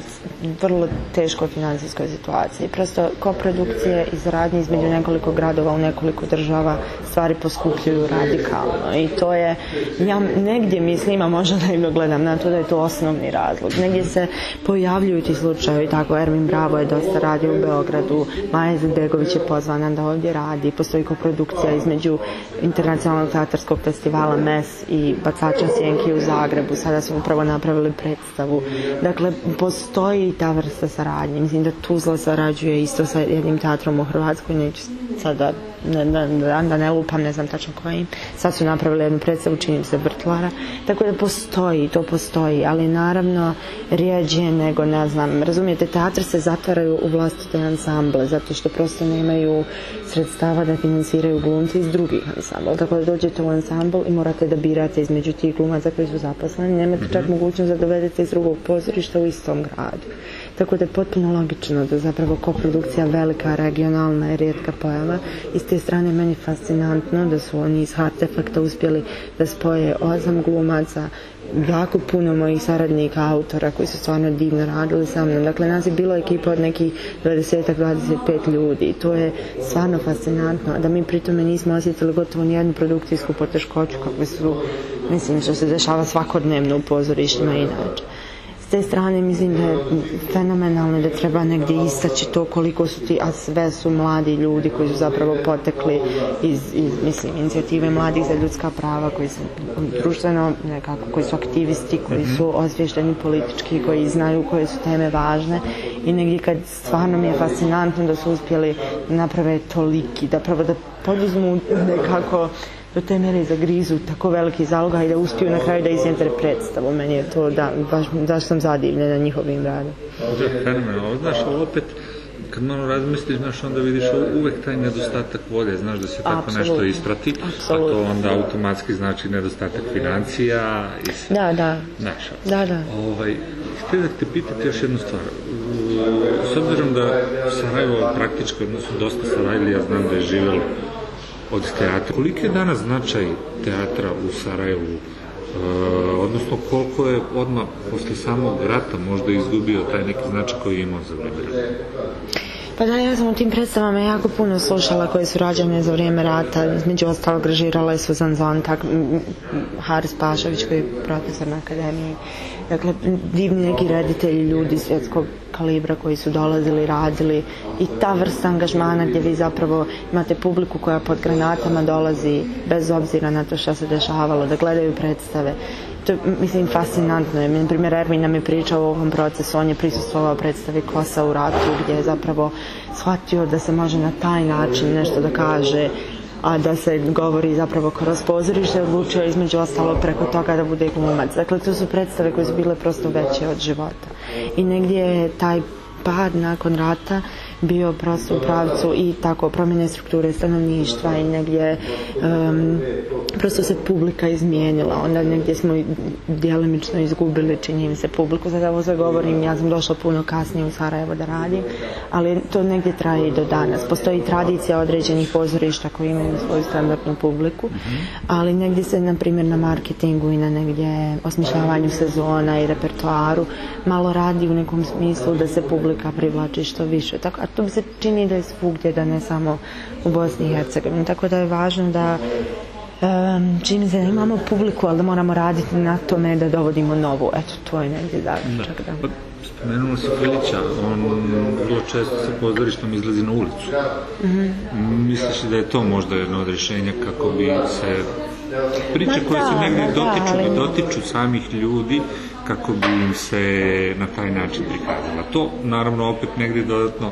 [SPEAKER 14] vrlo teškoj financijskoj situaciji. Prosto koprodukcije i zaradnje između nekoliko gradova u nekoliko država stvari poskupljuju radikalno i to je, ja negdje mislim, a možda naivno gledam na to da je to osnovni razlog. Negdje se pojavljuju ti slučajevi, tako Ermin Bravo je dosta radio u Beogradu, Maja Izetbegović je pozvana da ovdje radi, postoji koprodukcija između internacionalnog teatarskog festivala MES i Bacača Sjenki u Zagrebu, sada su upravo napravili predstavu. Dakle, postoji ta vrsta saradnje. Mislim da Tuzla sarađuje isto sa jednim teatrom u Hrvatskoj, neću sada da, da, ne lupam, ne znam tačno kojim. Sad su napravili jednu predstavu, čini mi se Vrtlara. Tako da postoji, to postoji, ali naravno rijeđe nego, ne znam, razumijete, teatr se zatvaraju u vlastite ansamble, zato što prosto nemaju sredstava da financiraju glumci iz drugih ansambla. Tako da dođete u ansambl i morate da birate između tih glumaca koji su zaposleni, nemate čak mogućnost da dovedete iz drugog pozorišta u istom gradu. Tako da je potpuno logično da zapravo koprodukcija velika, regionalna i rijetka pojava. I s te strane meni fascinantno da su oni iz Artefakta uspjeli da spoje osam glumaca, jako puno mojih saradnika, autora koji su stvarno divno radili sa mnom. Dakle, nas je bilo ekipa od nekih 20-25 ljudi to je stvarno fascinantno. A da mi pritome nismo osjetili gotovo nijednu produkcijsku poteškoću kakve su, mislim, što se dešava svakodnevno u pozorištima inače. S te strane mislim da je fenomenalno da treba negdje istaći to koliko su ti, a sve su mladi ljudi koji su zapravo potekli iz, iz mislim, inicijative mladih za ljudska prava, koji su društveno nekako, koji su aktivisti, koji su osvješteni politički, koji znaju koje su teme važne. I negdje kad stvarno mi je fascinantno da su uspjeli naprave toliki, da prvo da poduzmu nekako do te mjere zagrizu tako veliki zaloga i da uspiju na kraju da iznjedre predstavu. Meni je to da, baš, baš sam zadivljena njihovim radom.
[SPEAKER 1] Fenomenalno. Znaš, ali opet, kad malo razmisliš, znaš, onda vidiš uvek taj nedostatak vode, znaš da se tako nešto
[SPEAKER 14] Apsolutno.
[SPEAKER 1] isprati, a
[SPEAKER 14] Apsolutno.
[SPEAKER 1] to onda automatski znači nedostatak financija i sve.
[SPEAKER 14] Da, da.
[SPEAKER 1] Znaš,
[SPEAKER 14] Da, da.
[SPEAKER 1] Ovaj, htio da te pitati još jednu stvar. S obzirom da Sarajevo praktički, odnosno dosta Sarajlija znam da je živjelo od teatra. Koliki je danas značaj teatra u Sarajevu? E, odnosno koliko je odmah posle samog rata možda izgubio taj neki značaj koji je imao za vrijeme?
[SPEAKER 14] Pa da, ja sam u tim predstavama jako puno slušala koje su rađene za vrijeme rata. Između ostalog režirala je Suzan Zontak, Haris Pašović koji je profesor na akademiji. Dakle, divni neki reditelji, ljudi svjetskog kalibra koji su dolazili, radili i ta vrsta angažmana gdje vi zapravo imate publiku koja pod granatama dolazi bez obzira na to što se dešavalo, da gledaju predstave. To je, mislim, fascinantno je. Na primjer, Ermin nam je pričao o ovom procesu, on je prisustvovao predstavi Kosa u ratu, gdje je zapravo shvatio da se može na taj način nešto da kaže, a da se govori zapravo kroz pozorište, odlučio između ostalog preko toga da bude glumac. Dakle, to su predstave koje su bile prosto veće od života. I negdje je taj pad nakon rata bio prosto u pravcu i tako promjene strukture stanovništva i negdje em, prosto se publika izmijenila. Onda negdje smo djelomično izgubili čini mi se publiku. Sada ovo sve govorim ja sam došla puno kasnije u Sarajevo da radim ali to negdje traje i do danas. Postoji tradicija određenih pozorišta koji imaju svoju standardnu publiku ali negdje se na primjer na marketingu i na negdje osmišljavanju sezona i repertoaru malo radi u nekom smislu da se publika privlači što više. Tako, to mi se čini da je svugdje da ne samo u Bosni i Hercegovini tako da je važno da čini se imamo publiku, ali da moramo raditi na tome da dovodimo novu. Eto, to je negdje zaključak. Da.
[SPEAKER 1] Spomenuo si Filića, on vrlo često sa pozorištom izlazi na ulicu.
[SPEAKER 14] Mhm.
[SPEAKER 1] Misliš li da je to možda jedno od rješenja kako bi se priče koje se negdje
[SPEAKER 14] ma da,
[SPEAKER 1] dotiču, dotiču samih ljudi kako bi im se na taj način prikazala. To naravno opet negdje dodatno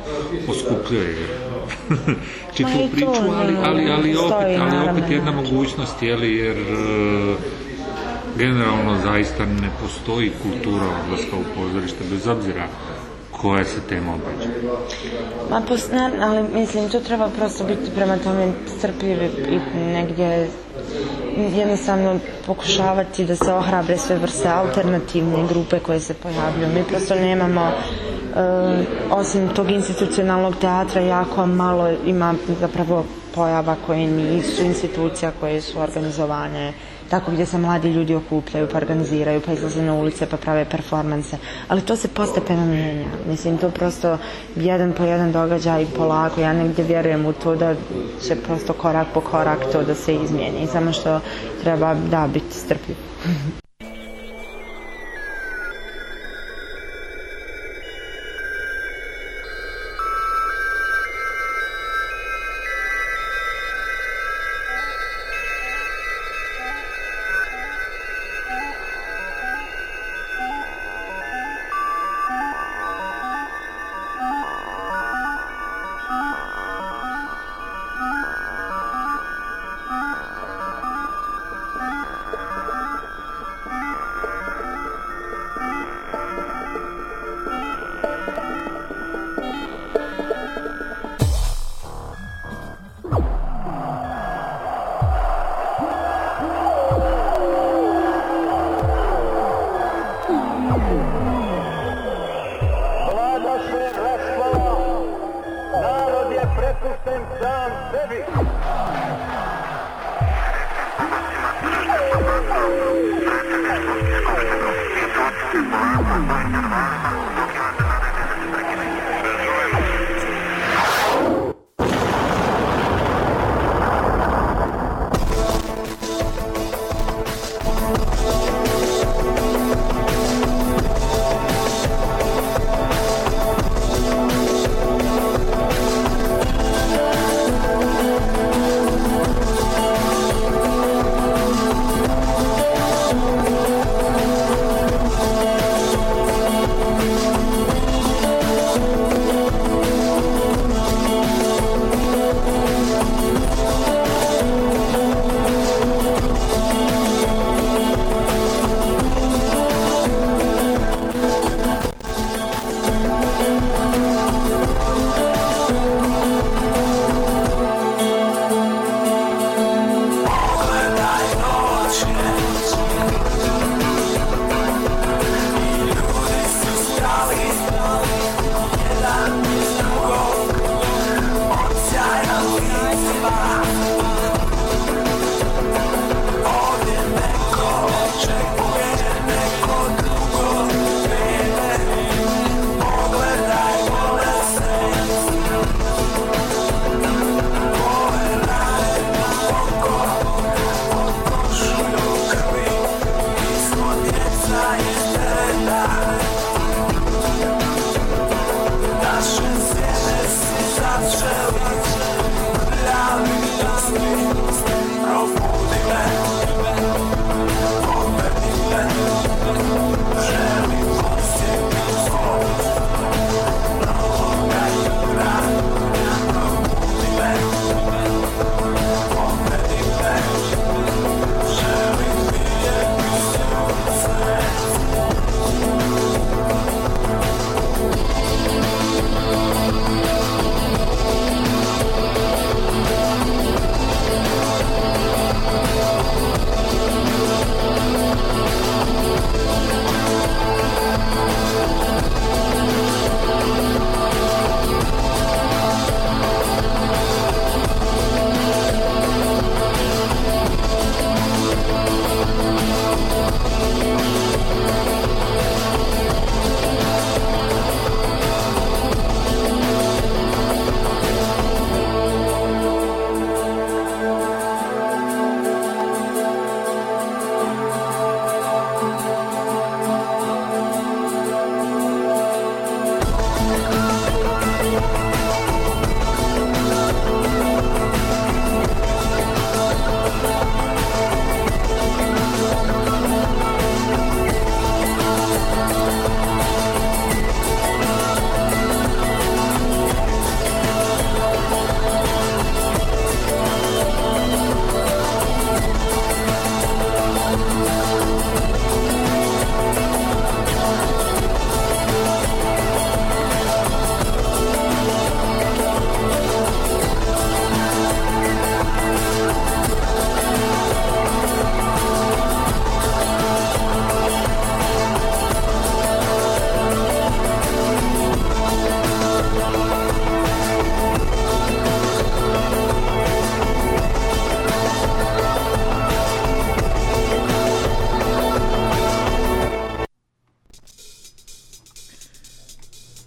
[SPEAKER 1] čitavu
[SPEAKER 14] i to,
[SPEAKER 1] priču, ali, ali, ali, opet, ali opet jedna mogućnost, jeli, jer e, generalno zaista ne postoji kultura odlaska u pozorište bez obzira koja se tema obrađa.
[SPEAKER 14] Ma pos- ne, ali mislim, tu treba prosto biti prema tome strpljivi i negdje jednostavno pokušavati da se ohrabre sve vrste alternativne grupe koje se pojavljuju. Mi prosto nemamo e, osim tog institucionalnog teatra jako malo ima zapravo pojava koje nisu institucija koje su organizovane tako gdje se mladi ljudi okupljaju pa organiziraju pa izlaze na ulice pa prave performanse. Ali to se postepeno mijenja. Mislim to prosto jedan po jedan događaj polako. Ja negdje vjerujem u to da će prosto korak po korak to da se izmijeni. Samo što treba da biti strpljiv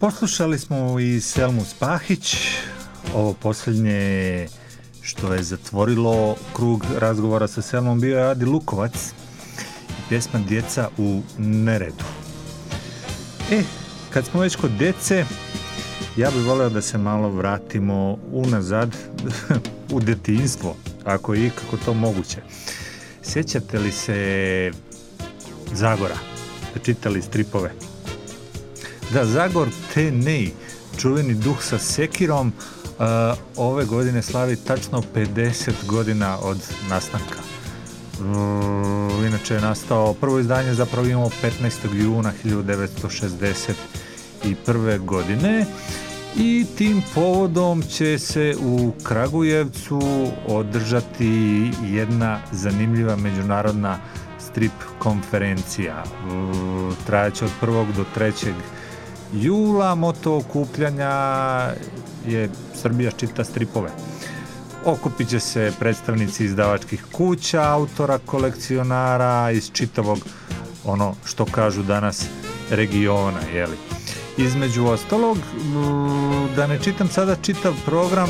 [SPEAKER 1] Poslušali smo i Selmu Spahić, ovo posljednje što je zatvorilo krug razgovora sa Selmom bio je Adi Lukovac i pjesma Djeca u neredu. E, kad smo već kod djece, ja bih volio da se malo vratimo unazad u detinjstvo, ako je ikako to moguće. Sjećate li se Zagora? Čitali stripove? Da, Zagor Tenej, čuveni duh sa sekirom, uh, ove godine slavi tačno 50 godina od nastanka. Uh, inače je nastao, prvo izdanje zapravo imamo 15. juna 1961. godine i tim povodom će se u Kragujevcu održati jedna zanimljiva međunarodna strip konferencija. Uh, Trajaće od 1. do 3 jula moto okupljanja je Srbija čita stripove. Okupit će se predstavnici izdavačkih kuća, autora, kolekcionara iz čitavog ono što kažu danas regiona, jeli. Između ostalog, mm, da ne čitam sada čitav program,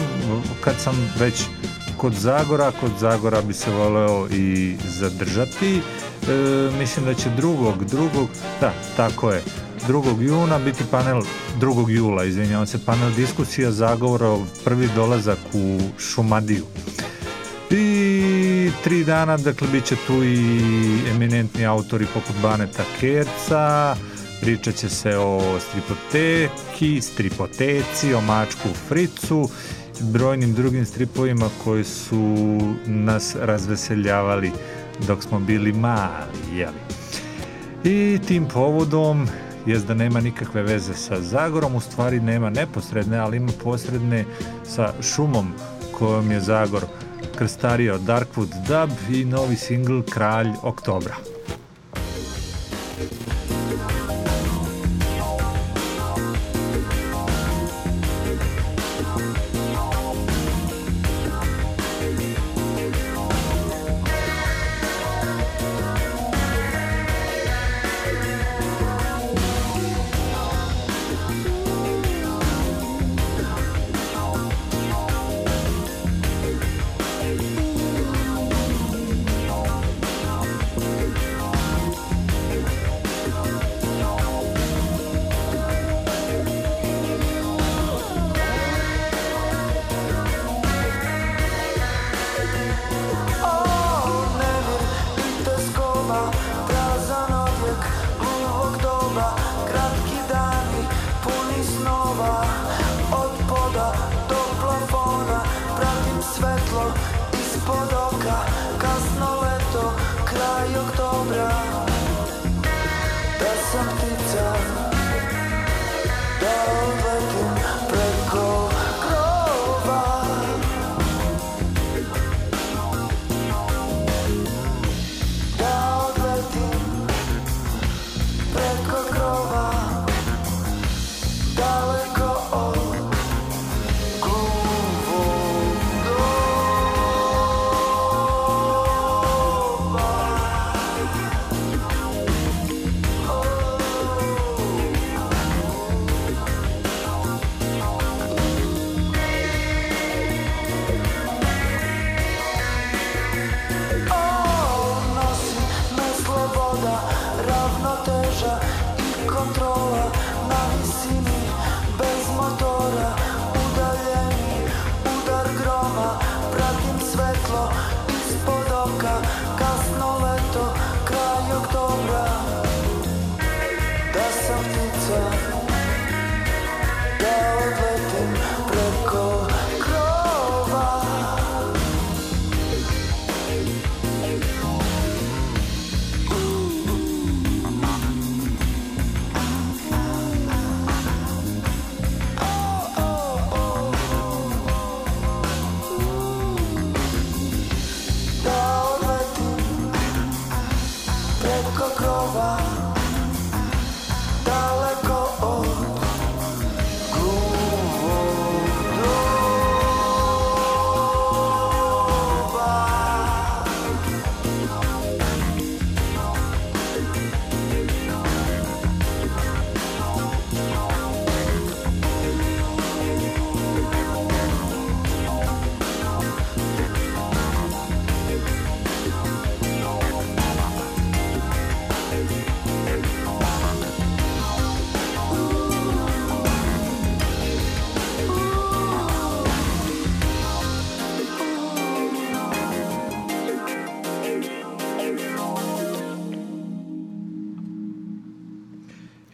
[SPEAKER 1] kad sam već kod Zagora, kod Zagora bi se voleo i zadržati. E, mislim da će drugog, drugog, da, tako je, 2. juna biti panel 2. jula, izvinjavam se, panel diskusija Zagorov prvi dolazak u Šumadiju. I tri dana, dakle, bit će tu i eminentni autori poput Baneta Kerca, pričat će se o stripoteki, stripoteci, o mačku Fricu, brojnim drugim stripovima koji su nas razveseljavali dok smo bili mali, jeli. I tim povodom jest da nema nikakve veze sa Zagorom, u stvari nema neposredne, ali ima posredne sa šumom kojom je Zagor krstario Darkwood Dub i novi singl Kralj Oktobra.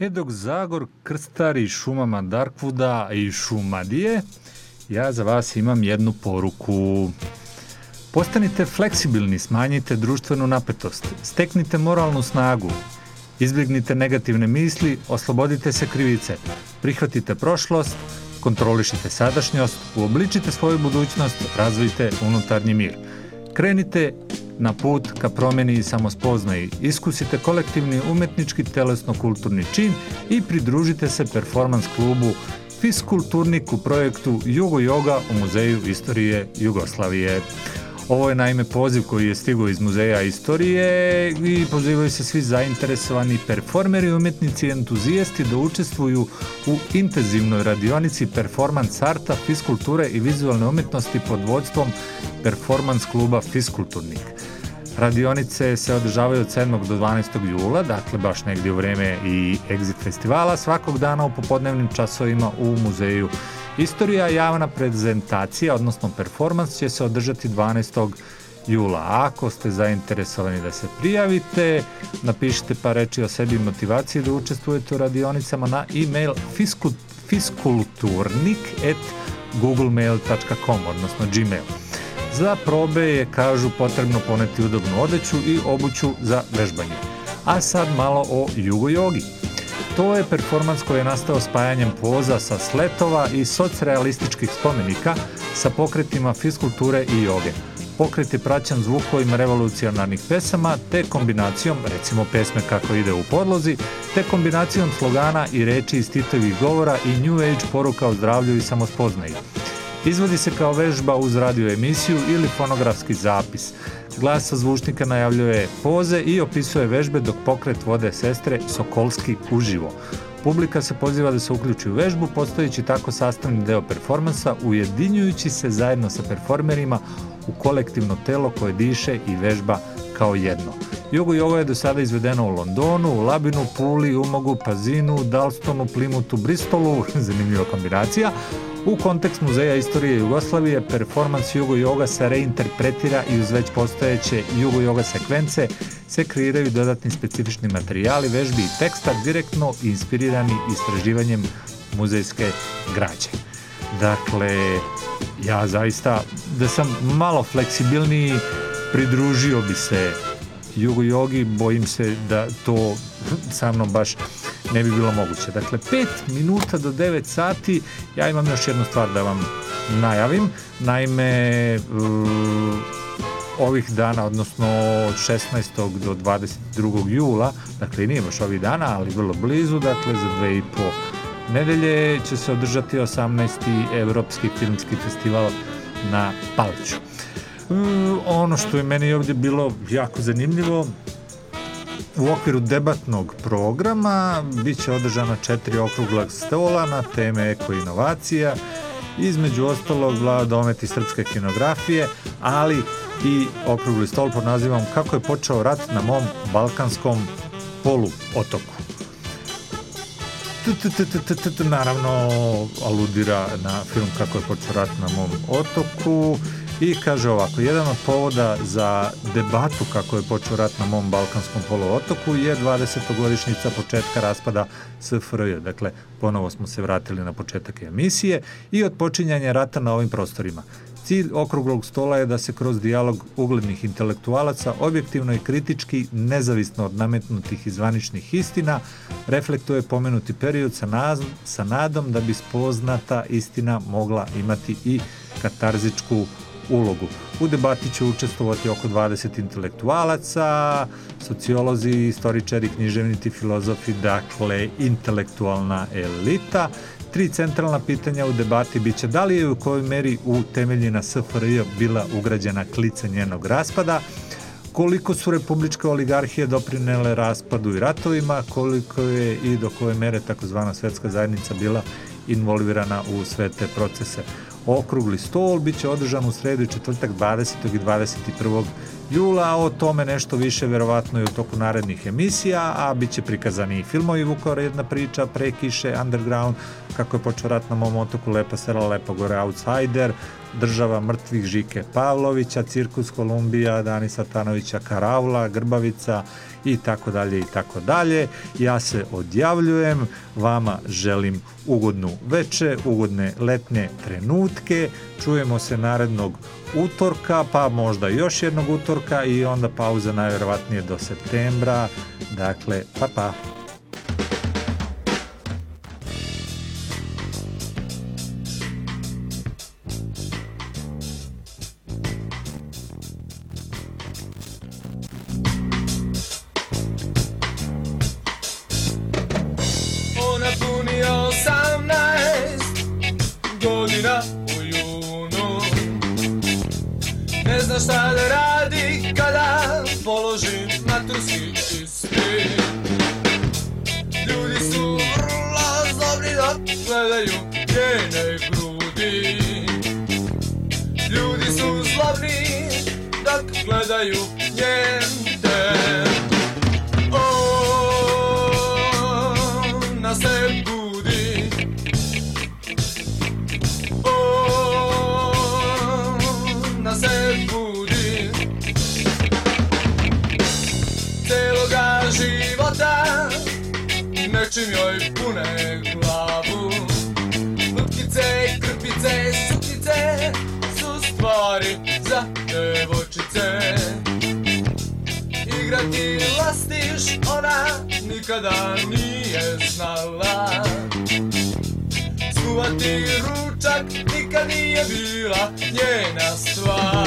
[SPEAKER 1] E dok Zagor krstari šumama Darkvuda i Šumadije, ja za vas imam jednu poruku. Postanite fleksibilni, smanjite društvenu napetost, steknite moralnu snagu, izbjegnite negativne misli, oslobodite se krivice, prihvatite prošlost, kontrolišite sadašnjost, uobličite svoju budućnost, razvijte unutarnji mir. Krenite na put ka promjeni i samospoznaji, iskusite kolektivni umetnički telesno-kulturni čin i pridružite se performans klubu Fiskulturnik u projektu Jugo Yoga u Muzeju istorije Jugoslavije. Ovo je naime poziv koji je stigao iz Muzeja istorije i pozivaju se svi zainteresovani performeri, umjetnici i entuzijasti da učestvuju u intenzivnoj radionici performance arta, fiskulture i vizualne umjetnosti pod vodstvom performance kluba Fiskulturnik. Radionice se održavaju od 7. do 12. jula, dakle baš negdje u vrijeme i Exit festivala, svakog dana u popodnevnim časovima u muzeju Istorija javna prezentacija, odnosno performans, će se održati 12. jula. Ako ste zainteresovani da se prijavite, napišite par reči o sebi motivaciji da učestvujete u radionicama na e-mail fisku, fiskulturnik.googlemail.com, odnosno gmail. Za probe je, kažu, potrebno poneti udobnu odeću i obuću za vežbanje. A sad malo o jugo jogi. To je performans koji je nastao spajanjem poza sa sletova i socrealističkih spomenika sa pokretima fiskulture i joge. Pokret je praćan zvukovima revolucionarnih pesama te kombinacijom, recimo pesme kako ide u podlozi, te kombinacijom slogana i reči iz Titovih govora i New Age poruka o zdravlju i samospoznaji. Izvodi se kao vežba uz radio emisiju ili fonografski zapis. Glas sa zvučnika najavljuje poze i opisuje vežbe dok pokret vode sestre Sokolski uživo. Publika se poziva da se uključi u vežbu, postojeći tako sastavni deo performansa, ujedinjujući se zajedno sa performerima u kolektivno telo koje diše i vežba kao jedno. Jugo Jogo je do sada izvedeno u Londonu, u Labinu, Puli, Umogu, Pazinu, Dalstonu, Plimutu, Bristolu, zanimljiva kombinacija. U kontekst Muzeja istorije Jugoslavije, performans Jugo Joga se reinterpretira i uz već postojeće Jugo Joga sekvence se kreiraju dodatni specifični materijali, vežbi i teksta direktno inspirirani istraživanjem muzejske građe. Dakle, ja zaista, da sam malo fleksibilniji, pridružio bi se jugo jogi, bojim se da to sa mnom baš ne bi bilo moguće. Dakle, 5 minuta do 9 sati, ja imam još jednu stvar da vam najavim. Naime, ovih dana, odnosno od 16. do 22. jula, dakle nije baš ovih dana, ali vrlo blizu, dakle za dve i po nedelje će se održati 18. Evropski filmski festival na Paliću. Mm, ono što je meni ovdje bilo jako zanimljivo, u okviru debatnog programa bit će održana četiri okrugla stola na teme eko-inovacija, između ostalog vlada domet i srpske kinografije, ali i okrugli stol pod nazivom Kako je počeo rat na mom balkanskom poluotoku. Naravno, aludira na film Kako je počeo rat na mom otoku I kaže ovako, jedan od povoda za debatu kako je počeo rat na mom balkanskom poluotoku je 20-godišnjica početka raspada SFRJ. Dakle, ponovo smo se vratili na početak emisije i od počinjanja rata na ovim prostorima. Cilj okruglog stola je da se kroz dijalog uglednih intelektualaca objektivno i kritički, nezavisno od nametnutih i zvaničnih istina, reflektuje pomenuti period sa, naz- sa nadom da bi spoznata istina mogla imati i katarzičku ulogu. U debati će učestvovati oko 20 intelektualaca, sociolozi, istoričari, književniti, filozofi, dakle intelektualna elita. Tri centralna pitanja u debati biće da li je u kojoj meri u temeljina SFRJ bila ugrađena klica njenog raspada, koliko su republičke oligarhije doprinele raspadu i ratovima, koliko je i do koje mere takozvana svetska zajednica bila involvirana u sve te procese. Okrugli stol bit će održan u sredu i četvrtak 20. i 21. jula, a o tome nešto više verovatno i u toku narednih emisija, a bit će prikazani i filmovi Vukovar jedna priča, Prekiše, Underground, kako je počeo rat na mom otoku, Lepa sela, Lepa gore, Outsider, Država mrtvih Žike Pavlovića, Cirkus Kolumbija, Dani Satanovića, Karaula, Grbavica i tako dalje i tako dalje. Ja se odjavljujem, vama želim ugodnu veče, ugodne letnje trenutke, čujemo se narednog utorka, pa možda još jednog utorka i onda pauza najvjerovatnije do septembra. Dakle, pa pa.
[SPEAKER 15] Nikada nije znala. Skuvati ručak nikad nije bila njena stvar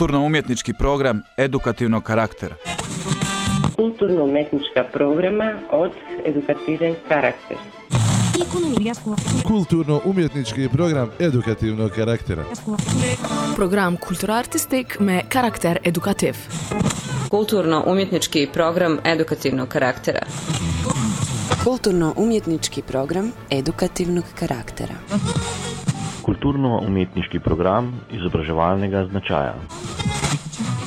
[SPEAKER 19] Kulturno-umjetnički program edukativnog karaktera.
[SPEAKER 17] Kulturno-umetnička programa od edukativen karakter.
[SPEAKER 20] Kulturno-umjetnički program edukativnog karaktera.
[SPEAKER 18] Program kulturartistik me karakter edukativ.
[SPEAKER 7] Kulturno-umjetnički program edukativnog karaktera. Kulturno-umjetnički program edukativnog karaktera.
[SPEAKER 12] Kulturno-umetniški program izobraževalnega značaja.